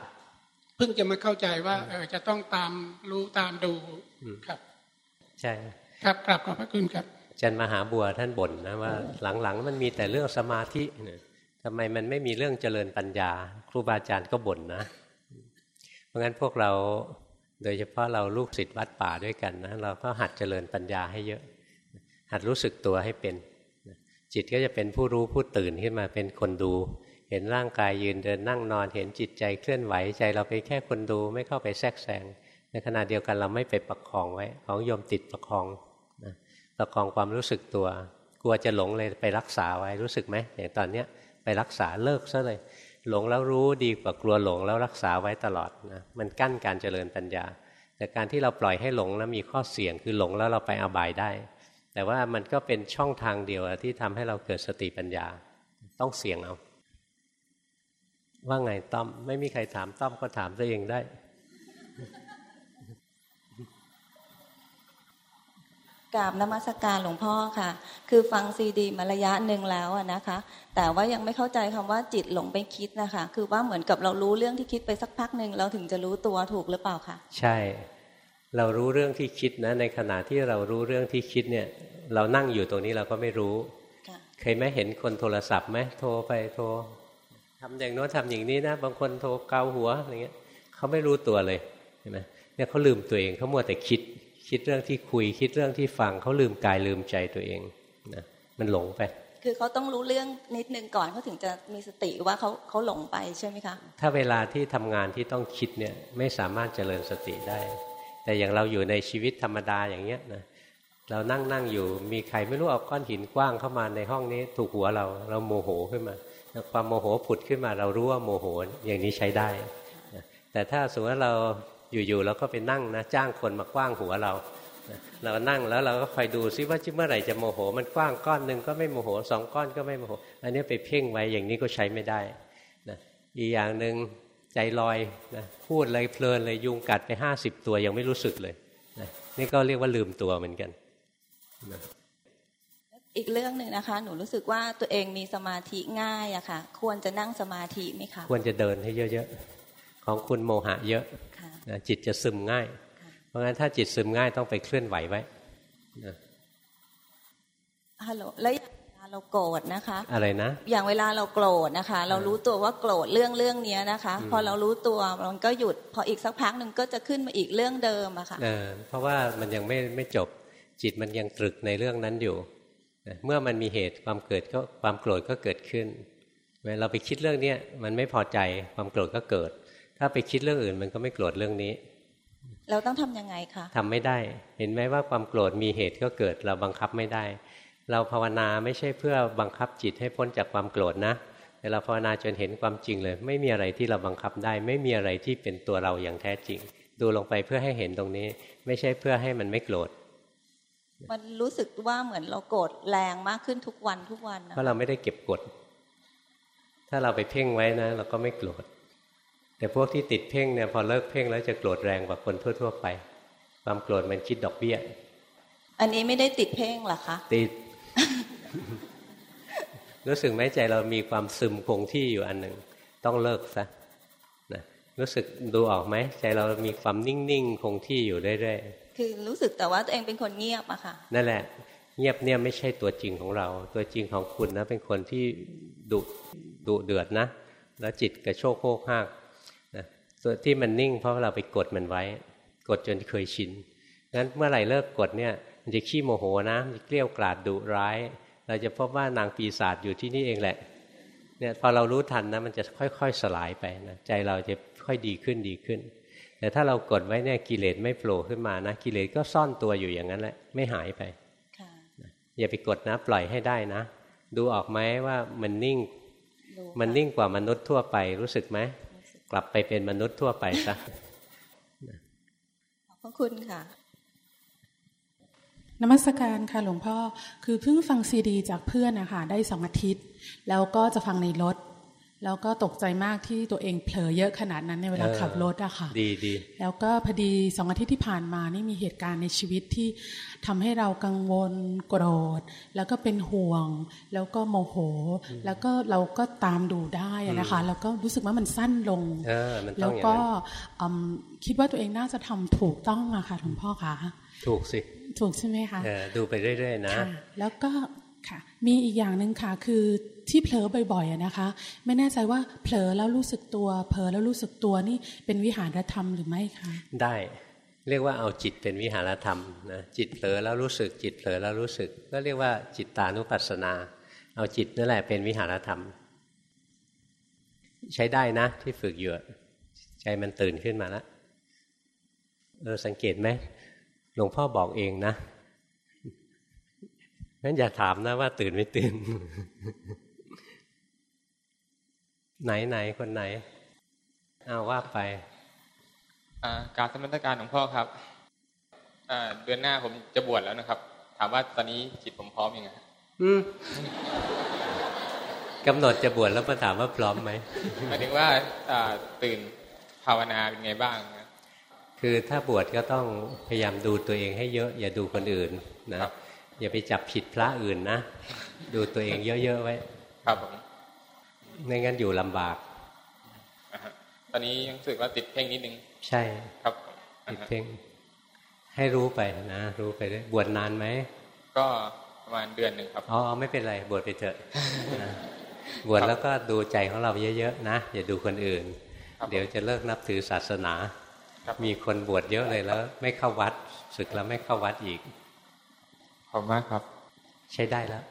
Speaker 7: เพิ่งจะมาเข้าใจว่าเออจะต้องตามรู้ตามดูครับ
Speaker 1: ใช่
Speaker 7: ครับกลับขอบพระคุณครับ
Speaker 1: จันมหาบัวท่านบ่นนะว่า หลังๆ มันมีแต่เรื่องสมาธิเนี่ยทำไมมันไม่มีเรื่องเจริญปัญญา ครูบาอาจารย์ก็บ่นนะ เพราะงั้นพวกเราโดยเฉพาะเราลูกศิษย์วัดป่าด้วยกันนะเราก็หัดเจริญปัญญาให้เยอะ หัดรู้สึกตัวให้เป็น จิตก็จะเป็นผู้รู้ผู้ตื่นขึ้นมาเป็นคนดู เห็นร่างกายยืนเดินนั่งนอน เห็นจิตใจเคลื่อนไหวใจเราไปแค่คนดูไม่เข้าไปแทรกแซงในขณะเดียวกันเราไม่ไปประคองไว้ ของโยมติดประคองนะประคองความรู้สึกตัว กลัวจะหลงเลยไปรักษาไว้รู้สึกไหมอย่างตอนเนี้ยไปรักษาเลิกซะเลย หลงแล้วรู้ดีกว่ากลัวหลงแล้วรักษาไว้ตลอดนะมันกั้นการเจริญปัญญา แต่การที่เราปล่อยให้หลงแล้วมีข้อเสี่ยงคือหลงแล้วเราไปอบายได้ แต่ว่ามันก็เป็นช่องทางเดียวที่ทำให้เราเกิดสติปัญญาต้องเสี่ยงเอา ว่าไงต้อม ไม่มีใครถามต้อมก็ถามตัวเองได้
Speaker 8: กราบนมัสการหลวงพ่อค่ะ คือฟังซีดีมาระยะหนึ่งแล้วนะคะ แต่ว่ายังไม่เข้าใจคำว่าจิตหลงไปคิดนะคะ คือว่าเหมือนกับเรารู้เรื่องที่คิดไปสักพักหนึ่งเราถึงจะรู้ตัวถูกหรือเปล่าคะ
Speaker 1: ใช่ เรารู้เรื่องที่คิดนะ ในขณะที่เรารู้เรื่องที่คิดเนี่ย เรานั่งอยู่ตรงนี้เราก็ไม่รู้เคยไหมเห็นคนโทรศัพท์ไหมโทรไปโทร ทำอย่างโน้นทำอย่างนี้นะบางคนโทรเกาหัวอะไรเงี้ยเขาไม่รู้ตัวเลยเห็นไหมเนี่ยเขาลืมตัวเองเขามัวแต่คิด คิดเรื่องที่คุยคิดเรื่องที่ฟังเขาลืมกายลืมใจตัวเองนะมันหลงไป
Speaker 8: คือเขาต้องรู้เรื่องนิดนึงก่อนเขาถึงจะมีสติว่าเขาเขาหลงไปใช่ไหมคะ
Speaker 1: ถ้าเวลาที่ทำงานที่ต้องคิดเนี่ยไม่สามารถเจริญสติได้ แต่อย่างเราอยู่ในชีวิตธรรมดาอย่างเงี้ยนะเรานั่งนั่งอยู่มีใครไม่รู้เอาก้อนหินกว้างเข้ามาในห้องนี้ ถูกหัวเราเราโมโหขึ้นมา ความโมโหผุดขึ้นมาเรารู้ว่าโมโหอย่างนี้ใช้ได้ แต่ถ้าสมมติว่าเราอยู่ๆเราก็ไปนั่งนะจ้างคนมากว้างหัวเรา เรานั่งแล้วเราก็คอยดูซิว่าเมื่อไหร่จะโมโห มันกว้างก้อนหนึ่งก็ไม่โมโหสองก้อนก็ไม่โมโห อันนี้ไปเพ่งไว้อย่างนี้ก็ใช้ไม่ได้นะอีกอย่างหนึ่งใจลอยนะพูดเลยเพลินเลยยุงกัดไปห้าสิบตัวยังไม่รู้สึกเลยนะนี่ก็เรียกว่าลืมตัวเหมือนกันนะ
Speaker 8: อีกเรื่องหนึ่งนะคะ หนูรู้สึกว่าตัวเองมีสมาธิง่ายอะค่ะ ควรจะนั่งสมาธิไหมคะ
Speaker 1: ควรจะเดินให้เยอะๆของคุณโมหะเยอะนะจิตจะซึมง่าย เพราะงั้นถ้าจิตซึมง่ายต้องไปเคลื่อนไหวไว้
Speaker 8: นะฮัลโหลแล้วเราโกรธนะคะ
Speaker 1: อะไรนะ
Speaker 8: อย่างเวลาเราโกรธนะคะ เรารู้ตัวว่าโกรธเรื่องเรื่องนี้นะคะ พอเรารู้ตัวมันก็หยุด พออีกสักพักหนึ่งก็จะขึ้นมาอีกเรื่องเดิมอะค่ะ
Speaker 1: เพราะว่ามันยังไม่ไม่จบจิตมันยังตรึกในเรื่องนั้นอยู่ เมื่อมันมีเหตุความเกิดก็ความโกรธก็เกิดขึ้นเวลาเราไปคิดเรื่องนี้มันไม่พอใจความโกรธก็เกิด ถ้าไปคิดเรื่องอื่นมันก็ไม่โกรธเรื่องนี้
Speaker 8: เราต้องทํำยังไงคะ
Speaker 1: ทำไม่ได้ เห็นไหมว่าความโกรธมีเหตุก็เกิดเราบังคับไม่ได้ เราภาวนาไม่ใช่เพื่อบังคับจิตให้พ้นจากความโกรธนะแต่เราภาวนาจนเห็นความจริงเลย ไม่มีอะไรที่เราบังคับได้ ไม่มีอะไรที่เป็นตัวเราอย่างแท้จริง ดูลงไปเพื่อให้เห็นตรงนี้ ไม่ใช่เพื่อให้มันไม่โกรธ
Speaker 8: มันรู้สึกว่าเหมือนเราโกรธแรงมากขึ้นทุกวันทุกวัน
Speaker 1: เพราะเราไม่ได้เก็บกด ถ้าเราไปเพ่งไว้นะ เราก็ไม่โกรธแต่พวกที่ติดเพ่งเนี่ยพอเลิกเพ่งแล้วจะโกรธแรงกว่าคนทั่ว ๆ ไป ความโกรธมันคิดดอกเบี้ย
Speaker 8: อันนี้ไม่ได้ติดเพ่งหรอคะ
Speaker 1: ติด รู้สึกไหมใจเรามีความซึมคงที่อยู่อันหนึ่งต้องเลิกซะนะรู้สึกดูออกไหมใจเรามีความนิ่งๆคงที่อยู่เรื่อย
Speaker 8: ๆ คือรู้สึกแต่ว่าตัวเองเป็นคนเงียบอะค่ะ
Speaker 1: นั่นแหละ เงียบเนี่ยไม่ใช่ตัวจริงของเรา ตัวจริงของคุณนะเป็นคนที่ดุดุเดือดนะ แล้วจิตกระโชกโคกหักตัวที่มันนิ่งเพราะเราไปกดมันไว้ กดจนเคยชินงั้นเมื่อไหร่เลิกกดเนี่ยมันจะขี้โมโหนะมันจะเกลี้ยวกราดดุร้าย เราจะพบว่านางปีศาจอยู่ที่นี่เองแหละเนี่ยพอเรารู้ทันนะมันจะค่อย ๆ สลายไปนะใจเราจะค่อยดีขึ้นดีขึ้น แต่ถ้าเรากดไว้เนี่ยกิเลสไม่โผล่ขึ้นมานะกิเลสก็ซ่อนตัวอยู่อย่างนั้นแหละไม่หายไปอย่าไปกดนะปล่อยให้ได้นะ ดูออกไหมว่ามันนิ่ง มันนิ่งกว่ามนุษย์ทั่วไปรู้สึกไหมกลับไปเป็นมนุษย์ทั่วไปซะ
Speaker 8: ขอบพระคุณค่ะ
Speaker 9: นมัสการค่ะหลวงพ่อคือเพิ่งฟังซีดี จากเพื่อนนะคะได้สองอาทิตย์ แล้วก็จะฟังในรถ แล้วก็ตกใจมากที่ตัวเองเผลอเยอะขนาดนั้นในเวลาขับรถอะค่ะ
Speaker 1: ดีดี
Speaker 9: แล้วก็พอดีสองอาทิตย์ที่ผ่านมานี่มีเหตุการณ์ในชีวิตที่ทำให้เรากังวลโกรธ แล้วก็เป็นห่วง แล้วก็โมโห แล้วก็เราก็ตามดูได้นะคะ แล้วก็รู้สึกว่ามันสั้นลง แล้วก็คิดว่าตัวเองน่าจะทำถูกต้องอะค่ะหลวงพ่อคะ
Speaker 1: ถูกสิ
Speaker 9: ถูกใช่ไหมคะ
Speaker 1: ดูไปเรื่อยๆนะ
Speaker 9: แล้วก็ค่ะ มีอีกอย่างหนึ่งค่ะคือ ที่เผลอบ่อยๆนะคะ ไม่แน่ใจว่าเผลอแล้วรู้สึกตัว เผลอแล้วรู้สึกตัวนี่เป็นวิหารธรรมหรือไม่คะ
Speaker 1: ได้เรียกว่าเอาจิตเป็นวิหารธรรมนะจิตเผลอแล้วรู้สึก จิตเผลอแล้วรู้สึก ก็เรียกว่าจิตตานุปัสสนา เอาจิตนั่นแหละเป็นวิหารธรรม ใช้ได้นะ ที่ฝึกอยู่ใจมันตื่นขึ้นมาแล้วเออสังเกตไหมหลวงพ่อบอกเองนะงั้นอย่าถามนะว่าตื่นไม่ตื่น ไหนไหนคนไหนเอาว่าไป
Speaker 10: การสมรการของพ่อครับเดือนหน้าผมจะบวชแล้วนะครับ ถามว่าตอนนี้จิตผมพร้อมยังไง
Speaker 1: กำหนดจะบวชแล้วมาถามว่าพร้อมไหม
Speaker 10: หมายถึงว่าตื่นภาวนาเป็นไงบ้าง
Speaker 1: คือถ้าบวชก็ต้องพยายามดูตัวเองให้เยอะ อย่าดูคนอื่นนะอย่าไปจับผิดพระอื่นนะ ดูตัวเองเยอะๆไว้
Speaker 10: ครับผม
Speaker 1: ไม่งั้นอยู่ลำบาก
Speaker 10: ตอนนี้ยังรู้สึกว่าติดเพ่งนิดนึง
Speaker 1: ใช่
Speaker 10: ครับ
Speaker 1: ติดเพ่งให้รู้ไปนะ รู้ไปได้บวชนานไหม
Speaker 10: ก็ประมาณเดือนหนึ่งครับ
Speaker 1: อ๋อไม่เป็นไรบวชไปเถอะบวชแล้วก็ดูใจของเราเยอะๆนะ อย่าดูคนอื่น เดี๋ยวจะเลิกนับถือศาสนา มีคนบวชเยอะเลยแล้ว ไม่เข้าวัดศึกแล้วไม่เข้าวัดอีก
Speaker 10: ขอบมากครับ
Speaker 1: ใช้ได้แล้ว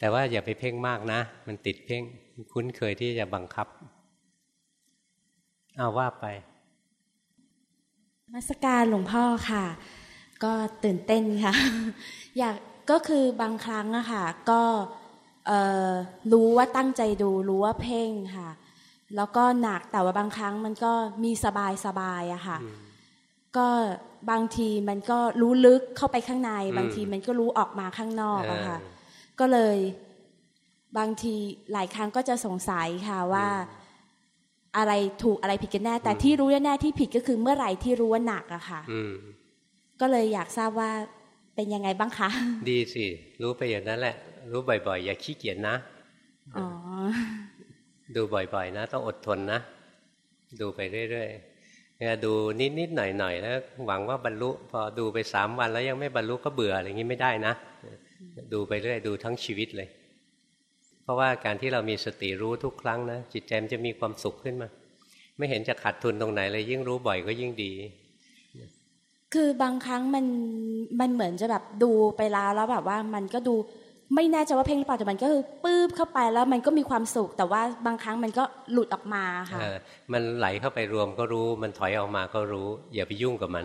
Speaker 1: แต่ว่าอย่าไปเพ่งมากนะ มันติดเพ่ง คุ้นเคยที่จะบังคับ เอาว่าไป
Speaker 11: มาสการหลวงพ่อค่ะ ก็ตื่นเต้นค่ะ อยากก็คือบางครั้งอะค่ะ ก็รู้ว่าตั้งใจดูรู้ว่าเพ่งค่ะ แล้วก็หนักแต่ว่าบางครั้งมันก็มีสบายสบายอะค่ะ ก็บางทีมันก็รู้ลึกเข้าไปข้างใน บางทีมันก็รู้ออกมาข้างนอกอะค่ะ ก็เลยบางทีหลายครั้งก็จะสงสัยค่ะว่าอะไรถูกอะไรผิดกันแน่ แต่ที่รู้แน่ที่ผิดก็คือเมื่อไหร่ที่รู้ว่าหนักอะค่ะก็เลยอยากทราบว่าเป็นยังไงบ้างคะ
Speaker 1: ดีสิ รู้ไปอย่างนั้นแหละ รู้บ่อยๆ อย่าขี้เกียจนะดูบ่อยๆ นะ ต้องอดทนนะ ดูไปเรื่อยๆดูนิดๆหน่อยๆแล้วหวังว่าบรรลุ พอดูไปสามวันแล้วยังไม่บรรลุก็เบื่ออะไรอย่างนี้ไม่ได้นะ ดูไปเรื่อยดูทั้งชีวิตเลย เพราะว่าการที่เรามีสติรู้ทุกครั้งนะ จิตใจมันจะมีความสุขขึ้นมา ไม่เห็นจะขาดทุนตรงไหนเลย ยิ่งรู้บ่อยก็ยิ่งดี
Speaker 11: คือบางครั้งมันมันเหมือนจะแบบดูไปแล้วแล้วแบบว่ามันก็ดูไม่แน่ใจว่าเพลงหรือเปล่าแต่มันก็คือปื้บเข้าไปแล้วมันก็มีความสุข แต่ว่าบางครั้งมันก็หลุดออกมาค่ะ
Speaker 1: มันไหลเข้าไปรวมก็รู้ มันถอยออกมาก็รู้ อย่าไปยุ่งกับมัน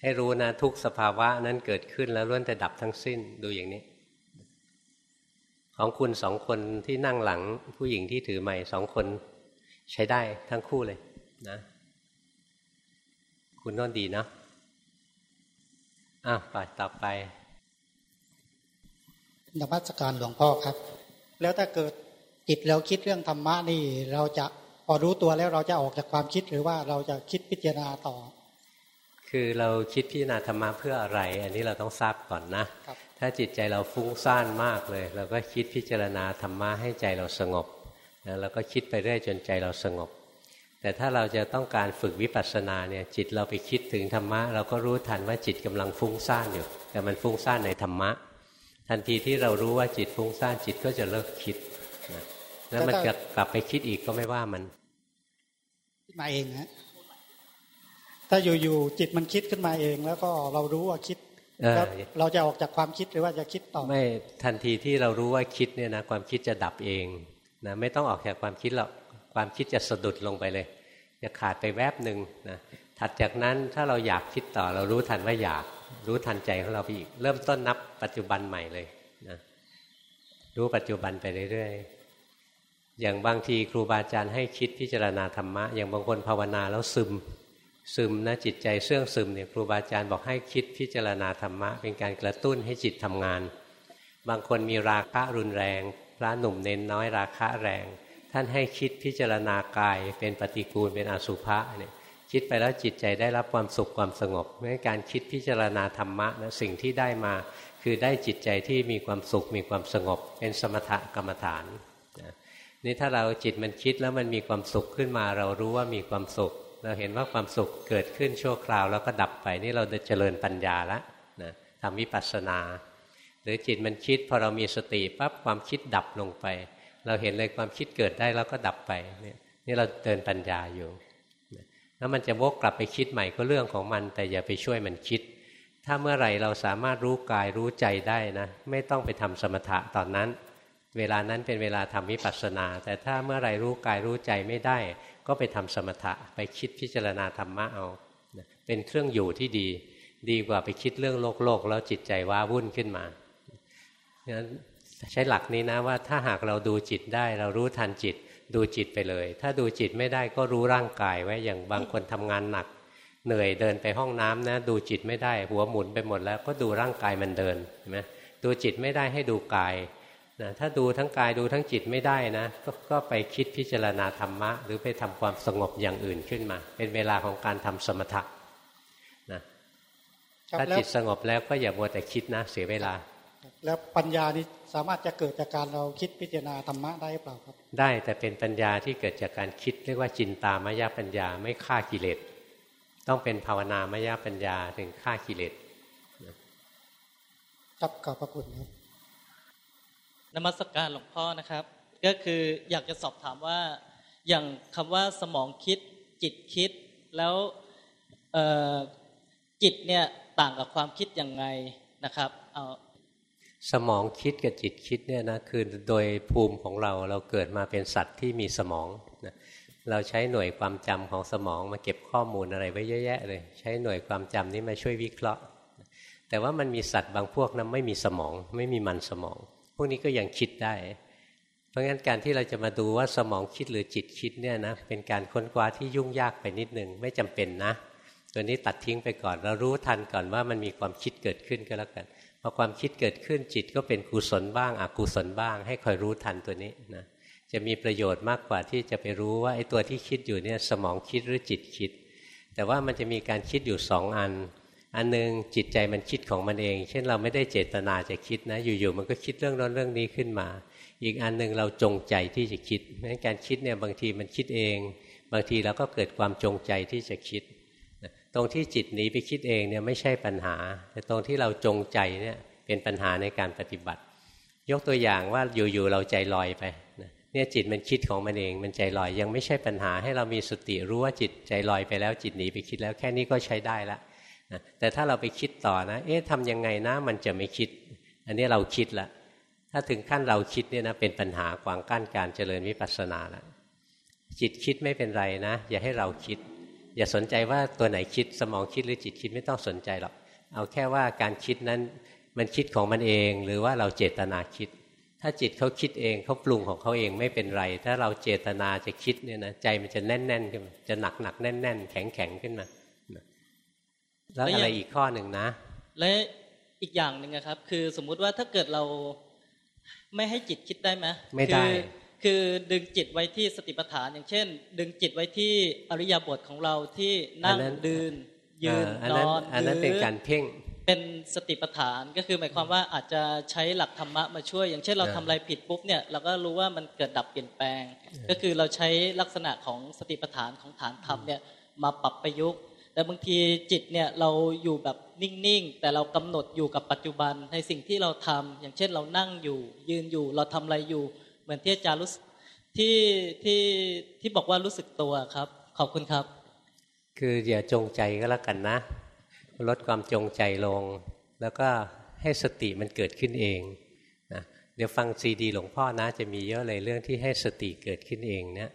Speaker 1: ให้รู้นะทุกสภาวะนั้นเกิดขึ้นแล้วล้วนแต่ดับทั้งสิ้นดูอย่างนี้ ของคุณสองคนที่นั่งหลังผู้หญิงที่ถือไม้สองคนใช้ได้ทั้งคู่เลยนะ คุณน่นดีนะอะไปต่อไป
Speaker 12: นมัสการหลวงพ่อครับ แล้วถ้าเกิดจิตเราคิดเรื่องธรรมะนี่ เราจะพอรู้ตัวแล้วเราจะออกจากความคิดหรือว่าเราจะคิดพิจารณาต่อ
Speaker 1: คือเราคิดพิจารณาธรรมะเพื่ออะไร อันนี้เราต้องทราบก่อนนะ ถ้าจิตใจเราฟุ้งซ่านมากเลย เราก็คิดพิจารณาธรรมะให้ใจเราสงบนะแล้วก็คิดไปเรื่อยจนใจเราสงบ แต่ถ้าเราจะต้องการฝึกวิปัสสนาเนี่ยจิตเราไปคิดถึงธรรมะ เราก็รู้ทันว่าจิตกำลังฟุ้งซ่านอยู่ แต่มันฟุ้งซ่านในธรรมะ ทันทีที่เรารู้ว่าจิตฟุ้งซ่านจิตก็จะเลิกคิดนะแล้วมันจะกลับไปคิดอีกก็ไม่ว่ามัน
Speaker 12: มาเองฮะ ถ้าอยู่ๆจิตมันคิดขึ้นมาเอง แล้วก็เรารู้ว่าคิดแล้วเราจะออกจากความคิดหรือว่าจะคิดต่อ
Speaker 1: ไม่ทันทีที่เรารู้ว่าคิดเนี่ยนะความคิดจะดับเองนะไม่ต้องออกจากความคิดหรอกความคิดจะสะดุดลงไปเลย จะขาดไปแวบหนึ่งนะถัดจากนั้นถ้าเราอยากคิดต่อ เรารู้ทันว่าอยากรู้ทันใจของเราไปอีก เริ่มต้นนับปัจจุบันใหม่เลยนะรู้ปัจจุบันไปเรื่อยๆอย่างบางทีครูบาอาจารย์ให้คิดพิจารณาธรรมะ อย่างบางคนภาวนาแล้วซึม ซึมนะจิตใจเสื่องซึมเนี่ยครูบาอาจารย์บอกให้คิดพิจารณาธรรมะ เป็นการกระตุ้นให้จิตทำงาน บางคนมีราคะรุนแรง พระหนุ่มเน้นน้อยราคะแรง ท่านให้คิดพิจารณากายเป็นปฏิกูลเป็นอสุภะเนี่ยคิดไปแล้วจิตใจได้รับความสุขความสงบเมื่อการคิดพิจารณาธรรมะนะสิ่งที่ได้มา คือได้จิตใจที่มีความสุขมีความสงบ เป็นสมถกรรมฐานนี่ถ้าเราจิตมันคิดแล้วมันมีความสุขขึ้นมา เรารู้ว่ามีความสุข เราเห็นว่าความสุขเกิดขึ้นชั่วคราวแล้วก็ดับไปนี่เราจะเจริญปัญญาแล้วนะทำวิปัสสนา หรือจิตมันคิดพอเรามีสติปั๊บความคิดดับลงไป เราเห็นเลยความคิดเกิดได้แล้วก็ดับไปนี่นี่เราเดินปัญญาอยู่แล้วมันจะวกกลับไปคิดใหม่ก็เรื่องของมัน แต่อย่าไปช่วยมันคิด ถ้าเมื่อไหร่เราสามารถรู้กายรู้ใจได้นะ ไม่ต้องไปทำสมถะตอนนั้น เวลานั้นเป็นเวลาทำวิปัสสนา แต่ถ้าเมื่อไหร่รู้กายรู้ใจไม่ได้ ก็ไปทำสมถะไปคิดพิจารณาธรรมะเอาเป็นเครื่องอยู่ที่ดี ดีกว่าไปคิดเรื่องโลกโลกแล้วจิตใจว้าวุ่นขึ้นมางั้นใช้หลักนี้นะว่าถ้าหากเราดูจิตได้ เรารู้ทันจิต ดูจิตไปเลย ถ้าดูจิตไม่ได้ก็รู้ร่างกายไว้อย่างบางคนทำงานหนัก เหนื่อยเดินไปห้องน้ำนะ ดูจิตไม่ได้หัวหมุนไปหมดแล้วก็ดูร่างกายมันเดินเห็นไหมดูจิตไม่ได้ให้ดูกาย นะถ้าดูทั้งกายดูทั้งจิตไม่ได้นะกก็ไปคิดพิจารณาธรรมะ หรือไปทำความสงบอย่างอื่นขึ้นมา เป็นเวลาของการทำสมถะนะถ้าจิตสงบแล้วก็อย่ามัวแต่คิดนะ เสียเวลา
Speaker 12: แล้วปัญญานี้สามารถจะเกิดจากการเราคิดพิจารณาธรรมะได้เปล่าครับ
Speaker 1: ได้แต่เป็นปัญญาที่เกิดจากการคิดเรียกว่าจินตามายาปัญญาไม่ฆ่ากิเลสต้องเป็นภาวนามายาปัญญาถึงฆ่ากิเลส
Speaker 12: ครับขอบพระคุณครับ
Speaker 13: นมัสกการหลวงพ่อนะครับ ก็คืออยากจะสอบถามว่า อย่างคำว่าสมองคิด จิตคิด แล้วจิตเนี่ยต่างกับความคิดยังไงนะครับเอา
Speaker 1: สมองคิดกับจิตคิดเนี่ยนะคือโดยภูมิของเราเราเกิดมาเป็นสัตว์ที่มีสมองนะเราใช้หน่วยความจำของสมองมาเก็บข้อมูลอะไรไว้เยอะแยะเลย ใช้หน่วยความจำนี้มาช่วยวิเคราะห์ แต่ว่ามันมีสัตว์บางพวกนะั้นไม่มีสมอง ไม่มีมันสมอง พวกนี้ก็ยังคิดได้ เพราะงั้นการที่เราจะมาดูว่าสมองคิดหรือจิตคิดเนี่ยนะเป็นการค้นคว้าที่ยุ่งยากไปนิดนึงไม่จำเป็นนะ ตัวนี้ตัดทิ้งไปก่อน เรารู้ทันก่อนว่ามันมีความคิดเกิดขึ้นก็แล้วกันพอความคิดเกิดขึ้นจิตก็เป็นกุศลบ้างอกุศลบ้าง ให้คอยรู้ทันตัวนี้นะจะมีประโยชน์มากกว่าที่จะไปรู้ว่าไอ้ตัวที่คิดอยู่เนี่ยสมองคิดหรือจิตคิด แต่ว่ามันจะมีการคิดอยู่สองอัน อันนึงจิตใจมันคิดของมันเอง เช่นเราไม่ได้เจตนาจะคิดนะ อยู่ๆมันก็คิดเรื่องนั้นเรื่องนี้ขึ้นมา อีกอันนึงเราจงใจที่จะคิดเพราะการคิดเนี่ยบางทีมันคิดเอง บางทีเราก็เกิดความจงใจที่จะคิด ตรงที่จิตหนีไปคิดเองเนี่ยไม่ใช่ปัญหา แต่ตรงที่เราจงใจเนี่ยเป็นปัญหาในการปฏิบัติ ยกตัวอย่างว่าอยู่ๆเราใจลอยไปเนี่ยจิตมันคิดของมันเองมันใจลอยยังไม่ใช่ปัญหาให้เรามีสติรู้ว่าจิตใจลอยไปแล้วจิตหนีไปคิดแล้วแค่นี้ก็ใช้ได้ละ นะแต่ถ้าเราไปคิดต่อนะ เอ๊ะทำยังไงนะ มันจะไม่คิด อันนี้เราคิดละ ถ้าถึงขั้นเราคิดเนี่ยนะเป็นปัญหาขวางกั้นการเจริญวิปัสสนาละจิตคิดไม่เป็นไรนะ อย่าให้เราคิด อย่าสนใจว่าตัวไหนคิดสมองคิดหรือจิตคิดไม่ต้องสนใจหรอกเอาแค่ว่าการคิดนั้นมันคิดของมันเอง หรือว่าเราเจตนาคิด ถ้าจิตเขาคิดเองเขาปรุงของเขาเองไม่เป็นไร ถ้าเราเจตนาจะคิดเนี่ยนะใจมันจะแน่นแน่นขึ้นจะหนักหนักแน่นแน่นแข็งแข็งขึ้นมา แล้วอะไรอีกข้อหนึ่งนะ
Speaker 13: และอีกอย่างหนึ่งครับ คือสมมุติว่าถ้าเกิดเราไม่ให้จิตคิดได้ไหม
Speaker 1: ไม่ได้
Speaker 13: คือดึงจิตไว้ที่สติปัฏฐาน อย่างเช่น ดึงจิตไว้ที่อริยบทของเราที่นั่งดืนยืนนอน
Speaker 1: อันนั้นเป็นการเพ่ง
Speaker 13: เป็นสติปัฏฐานก็คือหมายความว่าอาจจะใช้หลักธรรมะมาช่วย อย่างเช่นเราทำอะไรผิดปุ๊บเนี่ยเราก็รู้ว่ามันเกิดดับเปลี่ยนแปลง ก็คือเราใช้ลักษณะของสติปัฏฐานของฐานธรรมเนี่ยมาปรับประยุกต์ แต่บางทีจิตเนี่ยเราอยู่แบบนิ่งๆ แต่เรากำหนดอยู่กับปัจจุบันในสิ่งที่เราทำอย่างเช่นเรานั่งอยู่ยืนอยู่เราทำอะไรอยู่ เหมือนที่อาจารย์รู้ที่ที่ที่บอกว่ารู้สึกตัวครับ ขอบคุณครับ
Speaker 1: คืออย่าจงใจก็แล้วกันนะ ลดความจงใจลง แล้วก็ให้สติมันเกิดขึ้นเองนะเดี๋ยวฟังซีดีหลวงพ่อนะจะมีเยอะเลยเรื่องที่ให้สติเกิดขึ้นเองเนี่ย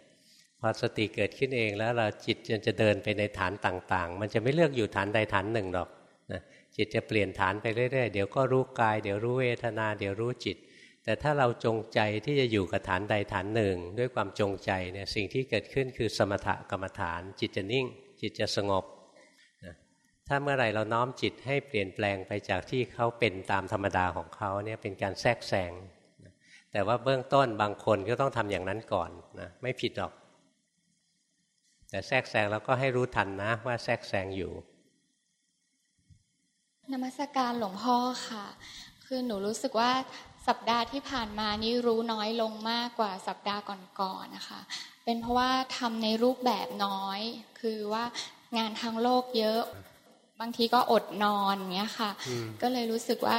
Speaker 1: พอสติเกิดขึ้นเองแล้วเราจิตจะเดินไปในฐานต่าง ๆ มันจะไม่เลือกอยู่ฐานใดฐานหนึ่งหรอกนะจิตจะเปลี่ยนฐานไปเรื่อยๆ เดี๋ยวก็รู้กาย เดี๋ยวรู้เวทนา เดี๋ยวรู้จิต แต่ถ้าเราจงใจที่จะอยู่กับฐานใดฐานหนึ่ง ด้วยความจงใจเนี่ยสิ่งที่เกิดขึ้นคือสมถกรรมฐาน จิตจะนิ่ง จิตจะสงบนะถ้าเมื่อไหร่เราน้อมจิตให้เปลี่ยนแปลงไปจากที่เขาเป็นตามธรรมดาของเขาเนี่ยเป็นการแทรกแซงแต่ว่าเบื้องต้นบางคนก็ต้องทำอย่างนั้นก่อนนะไม่ผิดหรอก แต่แทรกแซงแล้วก็ให้รู้ทันนะ ว่าแทรกแซงอยู่
Speaker 14: นมัสการหลวงพ่อค่ะ คือหนูรู้สึกว่าสัปดาห์ที่ผ่านมานี่รู้น้อยลงมากกว่าสัปดาห์ก่อนๆนะคะ เป็นเพราะว่าทำในรูปแบบน้อย คือว่างานทางโลกเยอะ บางทีก็อดนอนเงี้ยค่ะ ก็เลยรู้สึกว่า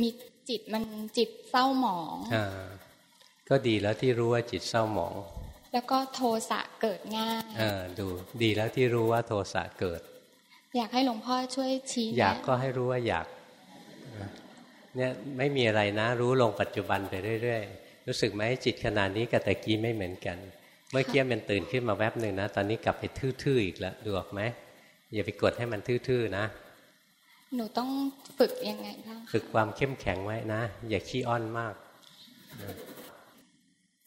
Speaker 14: มีจิตมันจิตเศร้าหมอง
Speaker 1: อ่าก็ดีแล้วที่รู้ว่าจิตเศร้าหมอง
Speaker 14: แล้วก็โทสะเกิดง่าย
Speaker 1: อ่าดูดีแล้วที่รู้ว่าโทสะเกิด
Speaker 14: อยากให้หลวงพ่อช่วยชี้
Speaker 1: อยากก็ให้รู้ว่าอยากเนี่ยไม่มีอะไรนะ รู้ลงปัจจุบันไปเรื่อยๆ รู้สึกไหมจิตขนาดนี้กับตะกี้ไม่เหมือนกัน เมื่อกี้มันตื่นขึ้นมาแวบหนึ่งนะ ตอนนี้กลับไปทื่อๆอีกแล้วดูออกไหมอย่าไปกดให้มันทื่อๆนะ
Speaker 14: หนูต้องฝึกยังไงบ้าง
Speaker 1: ฝึกความเข้มแข็งไว้นะ อย่าขี้อ้อนมาก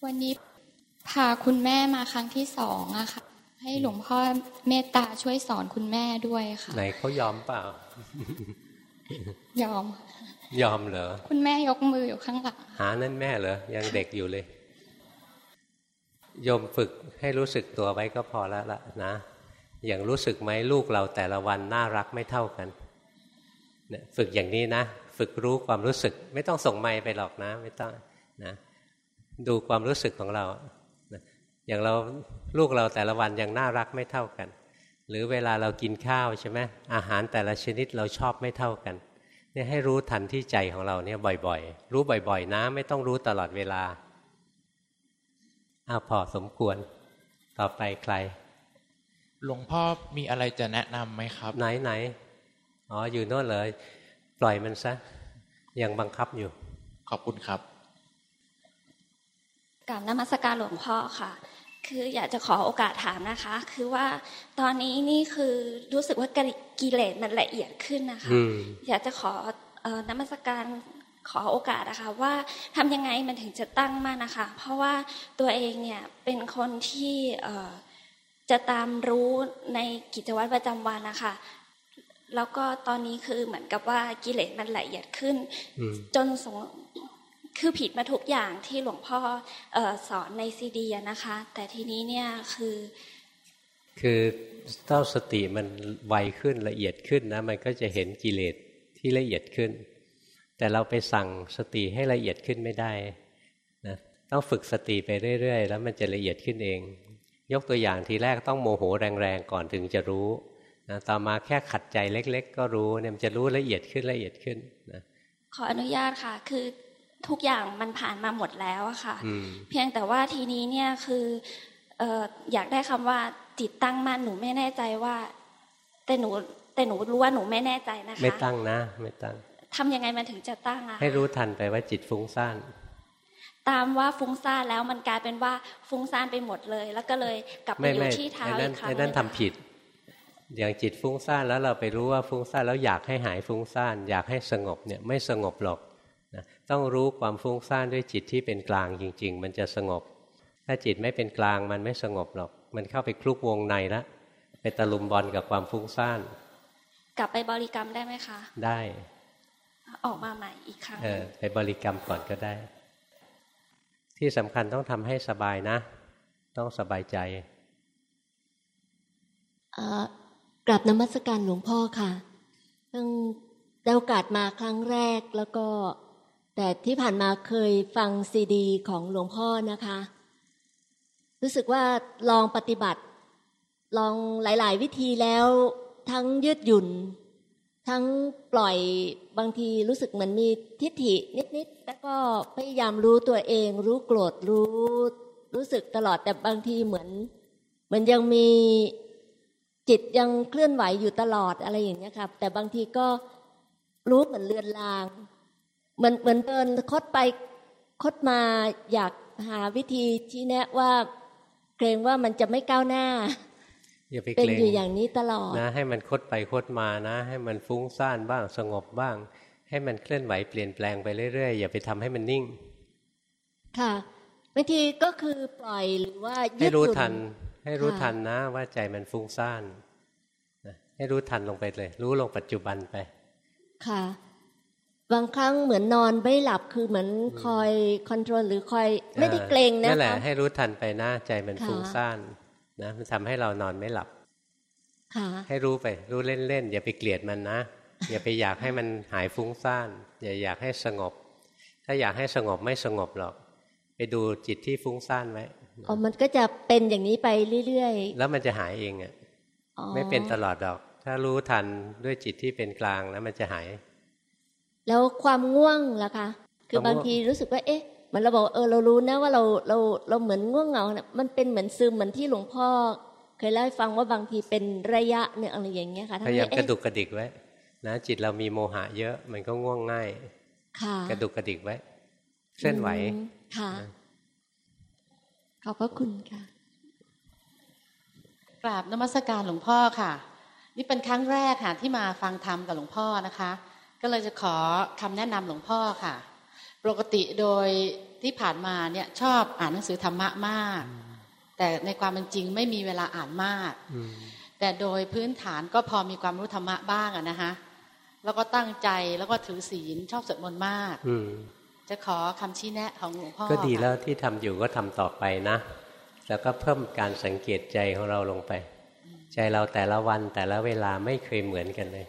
Speaker 14: วันนี้ พาคุณแม่มาครั้งที่สองอะค่ะ ให้หลวงพ่อเมตตาช่วยสอนคุณแม่ด้วยค่ะ
Speaker 1: ไหนเขายอมเปล่า
Speaker 14: ยอม
Speaker 1: ยอมเหรอ
Speaker 14: คุณแม่ยกมืออยู่ข้างหลัง
Speaker 1: หานั่นแม่เหรอ ยังเด็กอยู่เลยโยมฝึกให้รู้สึกตัวไว้ก็พอแล้วละนะ อย่างรู้สึกไหมลูกเราแต่ละวันน่ารักไม่เท่ากันเนี่ยฝึกอย่างนี้นะ ฝึกรู้ความรู้สึก ไม่ต้องส่งไม้ไปหรอกนะ ไม่ต้องนะ ดูความรู้สึกของเรา อย่างเราลูกเราแต่ละวันยังน่ารักไม่เท่ากัน หรือเวลาเรากินข้าวใช่ไหมอาหารแต่ละชนิดเราชอบไม่เท่ากันเนี่ยให้รู้ทันที่ใจของเราเนี่ยบ่อยๆ รู้บ่อยๆ นะ ไม่ต้องรู้ตลอดเวลาอ้าวพอสมควร ต่อไปใคร
Speaker 15: หลวงพ่อมีอะไรจะแนะนำไหมครับ
Speaker 1: ไหนไหนอ๋ออยู่โน่นเลย ปล่อยมันซะ ยังบังคับอยู่
Speaker 15: ขอบคุณครับ
Speaker 16: กราบนมัสการหลวงพ่อค่ะ คืออยากจะขอโอกาสถามนะคะ คือว่าตอนนี้นี่คือรู้สึกว่ากิเลสมันละเอียดขึ้นนะคะ อยากจะขอนมัสการขอโอกาสนะคะว่าทำยังไงมันถึงจะตั้งมากนะคะ เพราะว่าตัวเองเนี่ยเป็นคนที่จะตามรู้ในกิจวัตรประจำวันนะคะแล้วก็ตอนนี้คือเหมือนกับว่ากิเลสมันละเอียดขึ้น จนสง คือผิดมาทุกอย่างที่หลวงพ่อสอนในซีดีนะคะ แต่ทีนี้เนี่ยคือ
Speaker 1: คือเต้าสติมันไวขึ้นละเอียดขึ้นนะมันก็จะเห็นกิเลสที่ละเอียดขึ้น แต่เราไปสั่งสติให้ละเอียดขึ้นไม่ได้นะต้องฝึกสติไปเรื่อย ๆ แล้วมันจะละเอียดขึ้นเอง ยกตัวอย่างทีแรกต้องโมโหแรงๆก่อนถึงจะรู้นะต่อมาแค่ขัดใจเล็ก ๆ ก็รู้เนี่ยมันจะรู้ละเอียดขึ้นละเอียดขึ้นนะ
Speaker 16: ขออนุญาตค่ะ คือ ทุกอย่างมันผ่านมาหมดแล้วอะค่ะ เพียงแต่ว่าทีนี้เนี่ยคืออยากได้คำว่าจิตตั้งมั่นหนูไม่แน่ใจว่า แต่หนูแต่หนูรู้ว่าหนูไม่แน่ใจนะคะ
Speaker 1: ไม่ตั้งนะ ไม่ตั้ง
Speaker 16: ทำยังไงมันถึงจะตั้งอะ
Speaker 1: ให้รู้ทันไปว่าจิตฟุ้งซ่าน
Speaker 16: ตามว่าฟุ้งซ่านแล้วมันกลายเป็นว่าฟุ้งซ่านไปหมดเลย แล้วก็เลยกลับไปอยู่ที่เท้าอีกครั้ง
Speaker 1: นั่นทำผิด อย่างจิตฟุ้งซ่านแล้วเราไปรู้ว่าฟุ้งซ่านแล้วอยากให้หายฟุ้งซ่านอยากให้สงบเนี่ยไม่สงบหรอกนะ ต้องรู้ความฟุ้งซ่านด้วยจิตที่เป็นกลางจริง ๆ มันจะสงบ ถ้าจิตไม่เป็นกลางมันไม่สงบหรอก มันเข้าไปคลุกวงในแล้วไปตะลุมบอลกับความฟุ้งซ่าน
Speaker 16: กลับไปบริกรรมได้ไหมคะ
Speaker 1: ได้
Speaker 16: ออกมาใหม่อีกครั้ง
Speaker 1: เออไปบริกรรมก่อนก็ได้ ที่สำคัญต้องทำให้สบายนะ ต้องสบายใจ
Speaker 17: กลับนมัสการหลวงพ่อค่ะเพิ่งได้โอกาสมาครั้งแรกแล้วก็ แต่ที่ผ่านมาเคยฟังซีดี ของหลวงพ่อนะคะ รู้สึกว่าลองปฏิบัติ ลองหลาย ๆ วิธีแล้ว ทั้งยืดหยุ่น ทั้งปล่อยบางทีรู้สึกเหมือนมีทิฏฐินิด ๆ แล้วก็พยายามรู้ตัวเอง รู้โกรธรู้ รู้สึกตลอดแต่บางทีเหมือนเหมือนยังมีจิตยังเคลื่อนไหวอยู่ตลอดอะไรอย่างนี้ครับแต่บางทีก็รู้เหมือนเลือนลาง เหมือนเหมือนเดินคดไปคดมาอยากหาวิธีชี้แนะว่าเกรงว่ามันจะไม่ก้าวหน้า
Speaker 1: อย่าไป
Speaker 17: เป็นอยู่อย่างนี้ตลอด
Speaker 1: นะให้มันคดไปคดมานะ ให้มันฟุ้งซ่านบ้างสงบบ้างใให้มันเคลื่อนไหวเปลี่ยนแปลงไปเรื่อยๆอย่าไปทำให้มันนิ่ง
Speaker 17: ค่ะบางทีก็คือปล่อยหรือว่า
Speaker 1: ให้รู้ทัน ให้รู้ทันนะ ว่าใจมันฟุ้งซ่านให้รู้ทันลงไปเลย รู้ลงปัจจุบันไป
Speaker 17: ค่ะ บางครั้งเหมือนนอนไม่หลับคือเหมือนคอยคอนโทรลหรือคอยไม่ได้เกรงนะนั่
Speaker 1: นแหละให้รู้ทันไปนะใจมันฟุ้งซ่านนะมันทำให้เรานอนไม่หลับให้รู้ไป รู้เล่นๆอย่าไปเกลียดมันนะ อย่าไปอยากให้มันหายฟุ้งซ่านอย่าอยากให้สงบ ถ้าอยากให้สงบไม่สงบหรอก ไปดูจิตที่ฟุ้งซ่านไว้
Speaker 17: อ๋อมันก็จะเป็นอย่างนี้ไปเรื่อย
Speaker 1: ๆ แล้วมันจะหายเองอะไม่เป็นตลอดหรอก ถ้ารู้ทันด้วยจิตที่เป็นกลางแล้วมันจะหาย
Speaker 17: แล้วความง่วงล่ะคะคือบางทีรู้สึกว่าเอ๊ะมันเราบอกเออเรารู้นะว่าเราเราเราเหมือนง่วงเหงาเนี่ยมันเป็นเหมือนซึมเหมือนที่หลวงพ่อ เคยเล่าให้ฟังว่าบางทีเป็นระยะเนี่ยอะไรอย่างเงี้ยค่ะ
Speaker 1: พยายามกระดุกกระดิกไว้นะจิตเรามีโมหะเยอะมันก็ง่วงง่ายกระดุกกระดิกไว้เคลื่อนไหว
Speaker 17: ค่ะขอบพระคุณค่ะ
Speaker 18: กราบนมัสการหลวงพ่อค่ะ นี่เป็นครั้งแรกค่ะที่มาฟังธรรมกับหลวงพ่อนะคะ ก็เลยจะขอคำแนะนำหลวงพ่อค่ะ ปกติโดยที่ผ่านมาเนี่ยชอบอ่านหนังสือธรรมะมาก แต่ในความเป็นจริงไม่มีเวลาอ่านมาก แต่โดยพื้นฐานก็พอมีความรู้ธรรมะบ้างอะนะคะแล้วก็ตั้งใจแล้วก็ถือศีลชอบสวดมนต์มากจะขอคำชี้แนะของหลวงพ่อ
Speaker 1: ก็ดีแล้วที่ทำอยู่ก็ทำต่อไปนะ แล้วก็เพิ่มการสังเกตใจของเราลงไป ใจเราแต่ละวันแต่ละเวลาไม่เคยเหมือนกันเลย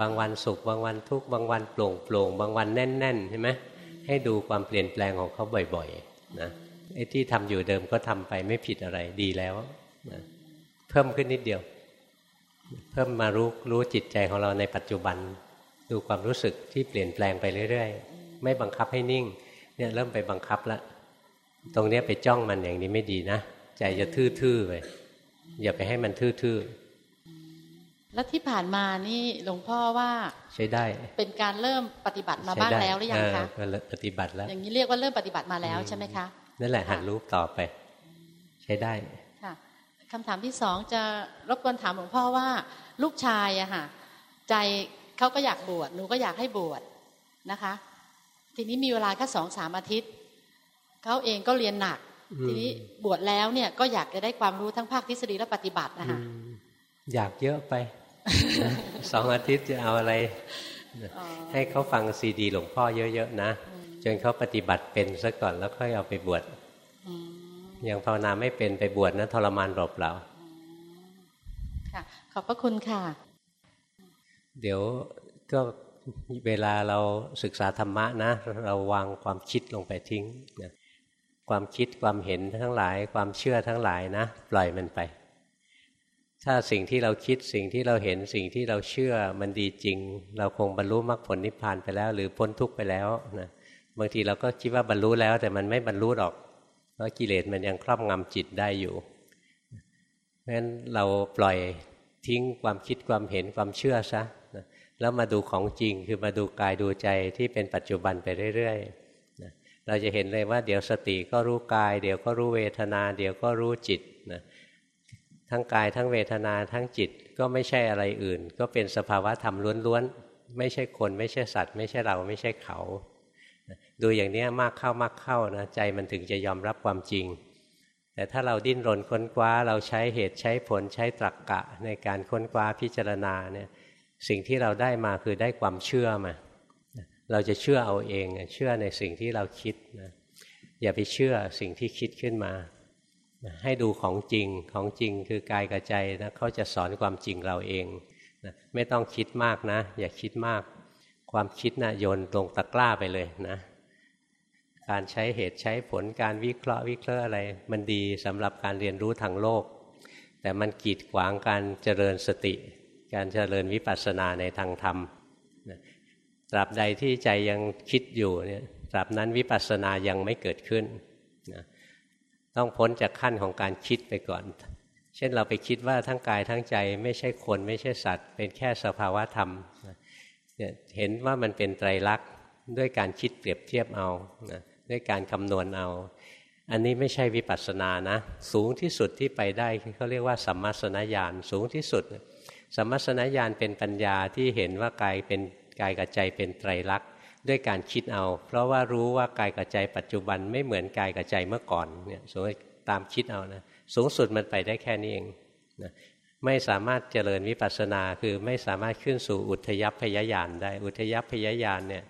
Speaker 1: บางวันสุข บางวันทุกบางวันโปร่งโปร่งบางวันแน่นๆใช่ไหมให้ดูความเปลี่ยนแปลงของเขาบ่อยๆนะไอ้ที่ทำอยู่เดิมก็ทำไปไม่ผิดอะไรดีแล้วนะเพิ่มขึ้นนิดเดียว เพิ่มมารู้รู้จิตใจของเราในปัจจุบัน ดูความรู้สึกที่เปลี่ยนแปลงไปเรื่อยๆ ไม่บังคับให้นิ่ง เนี่ยเริ่มไปบังคับล้วตรงนี้ไปจ้องมันอย่างนี้ไม่ดีนะ ใจจะทื่อๆไปอย่าไปให้มันทื่อ
Speaker 18: ๆ แล้วที่ผ่านมานี่หลวงพ่อว่า
Speaker 1: ใช้ได้
Speaker 18: เป็นการเริ่มปฏิบัติมาบ้างแล้วหรือยังคะ
Speaker 1: ปฏิบัติแล้ว
Speaker 18: อย่างนี้เรียกว่าเริ่มปฏิบัติมาแล้วใช่ไหมคะ
Speaker 1: นั่นแหละหันรู้ต่อไป ใช้ได้
Speaker 18: ค่ะคำถามที่สองจะรบกวนถามหลวงพ่อว่า ลูกชายอะค่ะใจเขาก็อยากบวชหนูก็อยากให้บวชนะคะ ทีนี้มีเวลาแค่สองสามอาทิตย์เขาเองก็เรียนหนัก ทีนี้บวชแล้วเนี่ยก็อยากจะได้ความรู้ทั้งภาคทฤษฎีและปฏิบัตินะคะ
Speaker 1: อยากเยอะไป สองอาทิตย์จะเอาอะไร ให้เขาฟังซีดีหลวงพ่อเยอะๆนะ จนเขาปฏิบัติเป็นซะก่อนแล้วค่อยเอาไปบวชยังภาวนาไม่เป็นไปบวชนะทรมานหลบเรา
Speaker 18: ค่ะขอบพระคุณค่ะ
Speaker 1: เดี๋ยวก็เวลาเราศึกษาธรรมะนะ เราวางความคิดลงไปทิ้งนะความคิดความเห็นทั้งหลาย ความเชื่อทั้งหลายนะ ปล่อยมันไป ถ้าสิ่งที่เราคิดสิ่งที่เราเห็นสิ่งที่เราเชื่อมันดีจริง เราคงบรรลุมรรคผลนิพพานไปแล้ว หรือพ้นทุกข์ไปแล้วนะบางทีเราก็คิดว่าบรรลุแล้ว แต่มันไม่บรรลุหรอก เพราะกิเลสมันยังครอบงำจิตได้อยู่เพราะฉะนั้นเราปล่อยทิ้งความคิดความเห็นความเชื่อซะนะแล้วมาดูของจริงคือมาดูกายดูใจที่เป็นปัจจุบันไปเรื่อยๆนะเราจะเห็นเลยว่าเดี๋ยวสติก็รู้กาย เดี๋ยวก็รู้เวทนา เดี๋ยวก็รู้จิตนะ ทั้งกายทั้งเวทนาทั้งจิตก็ไม่ใช่อะไรอื่น ก็เป็นสภาวะธรรมล้วนๆ ไม่ใช่คนไม่ใช่สัตว์ ไม่ใช่เราไม่ใช่เขา ดูอย่างนี้มากเข้ามากเข้านะใจมันถึงจะยอมรับความจริง แต่ถ้าเราดิ้นรนค้นคว้าเราใช้เหตุใช้ผลใช้ตรรกกะในการค้นคว้าพิจารณาเนี่ยสิ่งที่เราได้มาคือได้ความเชื่อมา เราจะเชื่อเอาเองเชื่อในสิ่งที่เราคิดนะอย่าไปเชื่อสิ่งที่คิดขึ้นมา ให้ดูของจริงของจริงคือกายกับใจนะเขาจะสอนความจริงเราเองนะไม่ต้องคิดมากนะ อย่าคิดมาก ความคิดนะโยนลงตะกร้าไปเลยนะการใช้เหตุใช้ผลการวิเคราะห์วิเคราะห์อะไร มันดีสำหรับการเรียนรู้ทางโลก แต่มันกีดขวางการเจริญสติ การเจริญวิปัสสนาในทางธรรมตราบใดที่ใจยังคิดอยู่เนี่ยตราบนั้นวิปัสสนายังไม่เกิดขึ้นนะ ต้องพ้นจากขั้นของการคิดไปก่อน เช่นเราไปคิดว่าทั้งกายทั้งใจไม่ใช่คนไม่ใช่สัตว์ เป็นแค่สภาวะธรรมเนี่ยเห็นว่ามันเป็นไตรลักษณ์ด้วยการคิดเปรียบเทียบเอานะด้วยการคำนวณเอา อันนี้ไม่ใช่วิปัสสนานะ สูงที่สุดที่ไปได้เขาเรียกว่าสัมมาสนญาณสูงที่สุด สัมมาสนญาณเป็นปัญญาที่เห็นว่ากายเป็นกายกับใจเป็นไตรลักษณ์ ด้วยการคิดเอา เพราะว่ารู้ว่ากายกับใจปัจจุบันไม่เหมือนกายกับใจเมื่อก่อนเนี่ยสมมติตามคิดเอานะสูงสุดมันไปได้แค่นี้เองนะไม่สามารถเจริญวิปัสสนาคือไม่สามารถขึ้นสู่อุทยพยญาณได้ อุทยพยญาณเนี่ย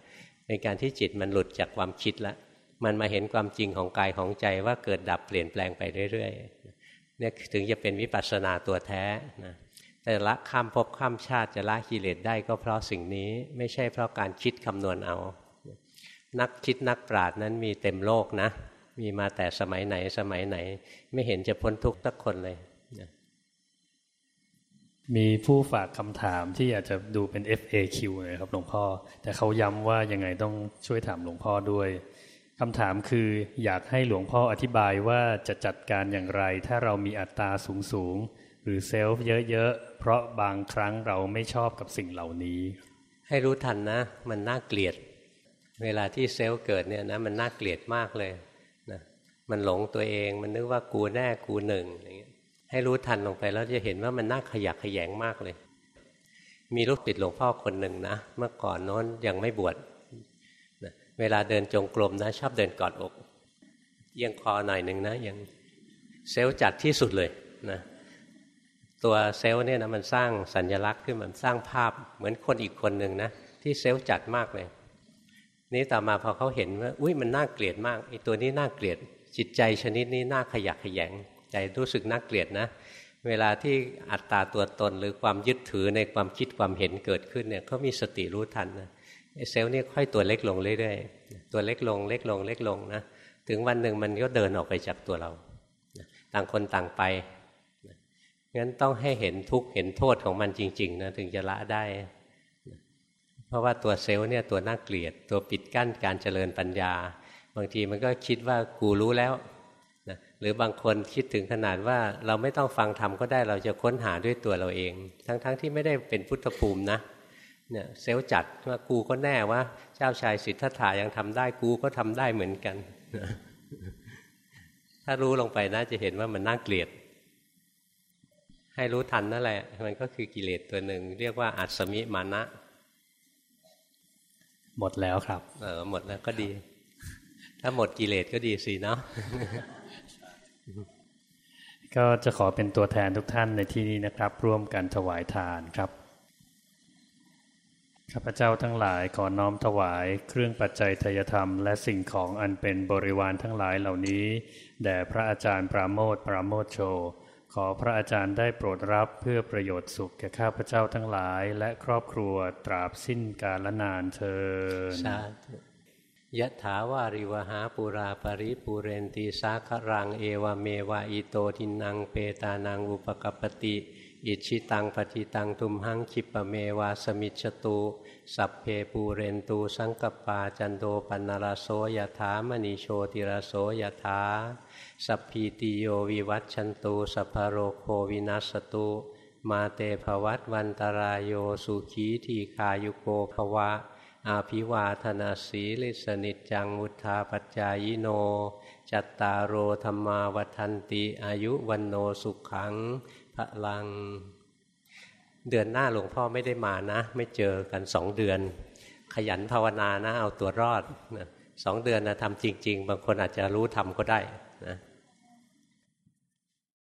Speaker 1: เป็นการที่จิตมันหลุดจากความคิดล้วมันมาเห็นความจริงของกายของใจว่าเกิดดับเปลี่ยนแปลงไปเรื่อยๆเนี่ยถึงจะเป็นวิปัสสนาตัวแท้นะ แต่ละข้ามภพข้ามชาติจะละกิเลสได้ก็เพราะสิ่งนี้ไม่ใช่เพราะการคิดคำนวณเอา นักคิดนักปราชญ์นั้นมีเต็มโลกนะ มีมาแต่สมัยไหนสมัยไหน ไม่เห็นจะพ้นทุกข์สักคนเลย
Speaker 19: มีผู้ฝากคำถามที่อยากจะดูเป็น FAQ เลยครับหลวงพ่อ แต่เขาย้ำว่ายังไงต้องช่วยถามหลวงพ่อด้วยคำถามคืออยากให้หลวงพ่ออธิบายว่าจะจัดการอย่างไร ถ้าเรามีอัตตาสูงสูง หรือเซลฟ์เยอะๆ เพราะบางครั้งเราไม่ชอบกับสิ่งเหล่านี้
Speaker 1: ให้รู้ทันนะ มันน่าเกลียด เวลาที่เซลล์เกิดเนี่ยนะมันน่าเกลียดมากเลยนะมันหลงตัวเองมันนึกว่ากูแน่กูหนึ่งอย่างเงี้ยให้รู้ทันลงไปแล้วจะเห็นว่ามันน่าขยักขยงมากเลย มีลูกติดหลวงพ่อคนหนึ่งนะเมื่อก่อนโน้นยังไม่บวชนะเวลาเดินจงกรมนะ ชอบเดินกอดอกเอียงคอหน่อยหนึ่งนะยังเซลล์จัดที่สุดเลยนะ ตัวเซลล์เนี่ยนะมันสร้างสัญญลักษณ์ขึ้นมันสร้างภาพเหมือนคนอีกคนหนึ่งนะที่เซลล์จัดมากเลย นี้ต่อมาพอเขาเห็นว่าอุ้ยมันน่าเกลียดมากไอ้ตัวนี้น่าเกลียด จิตใจชนิดนี้น่าขยักขยงใจรู้สึกน่าเกลียดนะ เวลาที่อัตตาตัวตนหรือความยึดถือในความคิดความเห็นเกิดขึ้นเนี่ยเขามีสติรู้ทันนะเซลล์นี่ค่อยตัวเล็กลงเรื่อยๆตัวเล็กลงเล็กลงเล็กลงนะถึงวันหนึ่งมันก็เดินออกไปจากตัวเราต่างคนต่างไป งั้นต้องให้เห็นทุกข์เห็นโทษของมันจริงๆนะถึงจะละได้ เพราะว่าตัวเซลล์เนี่ยตัวน่าเกลียด ตัวปิดกั้นการเจริญปัญญา บางทีมันก็คิดว่ากูรู้แล้วนะหรือบางคนคิดถึงขนาดว่าเราไม่ต้องฟังธรรมก็ได้เราจะค้นหาด้วยตัวเราเอง ทั้งๆทที่ไม่ได้เป็นพุทธภูมินะเนี่ยเซลล์จัดว่ากูก็แน่ว่า เจ้าชายสิทธัตถายังทำได้กูก็ทำได้เหมือนกัน ถ้ารู้ลงไปนะจะเห็นว่ามันน่าเกลียด ให้รู้ทันนั่นแหละ มันก็คือกิเลสตัวหนึ่ง เรียกว่าอัศมิมานะ
Speaker 19: หมดแล้วครับ
Speaker 1: เออหมดแล้วก็ดี ถ้าหมดกิเลสก็ดีสิเนาะ
Speaker 19: ก็จะขอเป็นตัวแทนทุกท่านในที่นี้นะครับ ร่วมกันถวายทานครับข้าพเจ้าทั้งหลายขอน้อมถวายเครื่องปัจจัยทยธรรม และสิ่งของอันเป็นบริวารทั้งหลายเหล่านี้ แด่พระอาจารย์ปราโมทปราโมทโช ขอพระอาจารย์ได้โปรดรับเพื่อประโยชน์สุขแก่ข้าพเจ้าทั้งหลาย และครอบครัวตราบสิ้นกาลนานเทิน
Speaker 1: สาธุยะถาวาริวหาปุราปริปุเรนตีสาครังเอวเมวะอิโตทินังเปตานังอุปกปติ อิชิตังปฏิตังทุมหังคิปะเมวาสมิจตุ สัพเพปูเรนตูสังกปาจันโดปันนราโสยถามณีโชติราโสยถาสัพพีติโยวิวัตชันตุสัพโรโควินัสตุมาเตภวัตวันตรายโยสุขีทีคายุโกภวะ อาภิวาธนาสีลิสนิจังมุทาปัจจายโน จัตตารโอธรรมาวัันติอายุวันโนสุขังพระลัง เดือนหน้าหลวงพ่อไม่ได้มานะ ไม่เจอกันสองเดือน ขยันภาวนานะเอาตัวรอดสองเดือนนะทำจริง ๆ บางคนอาจจะรู้ทำก็ได้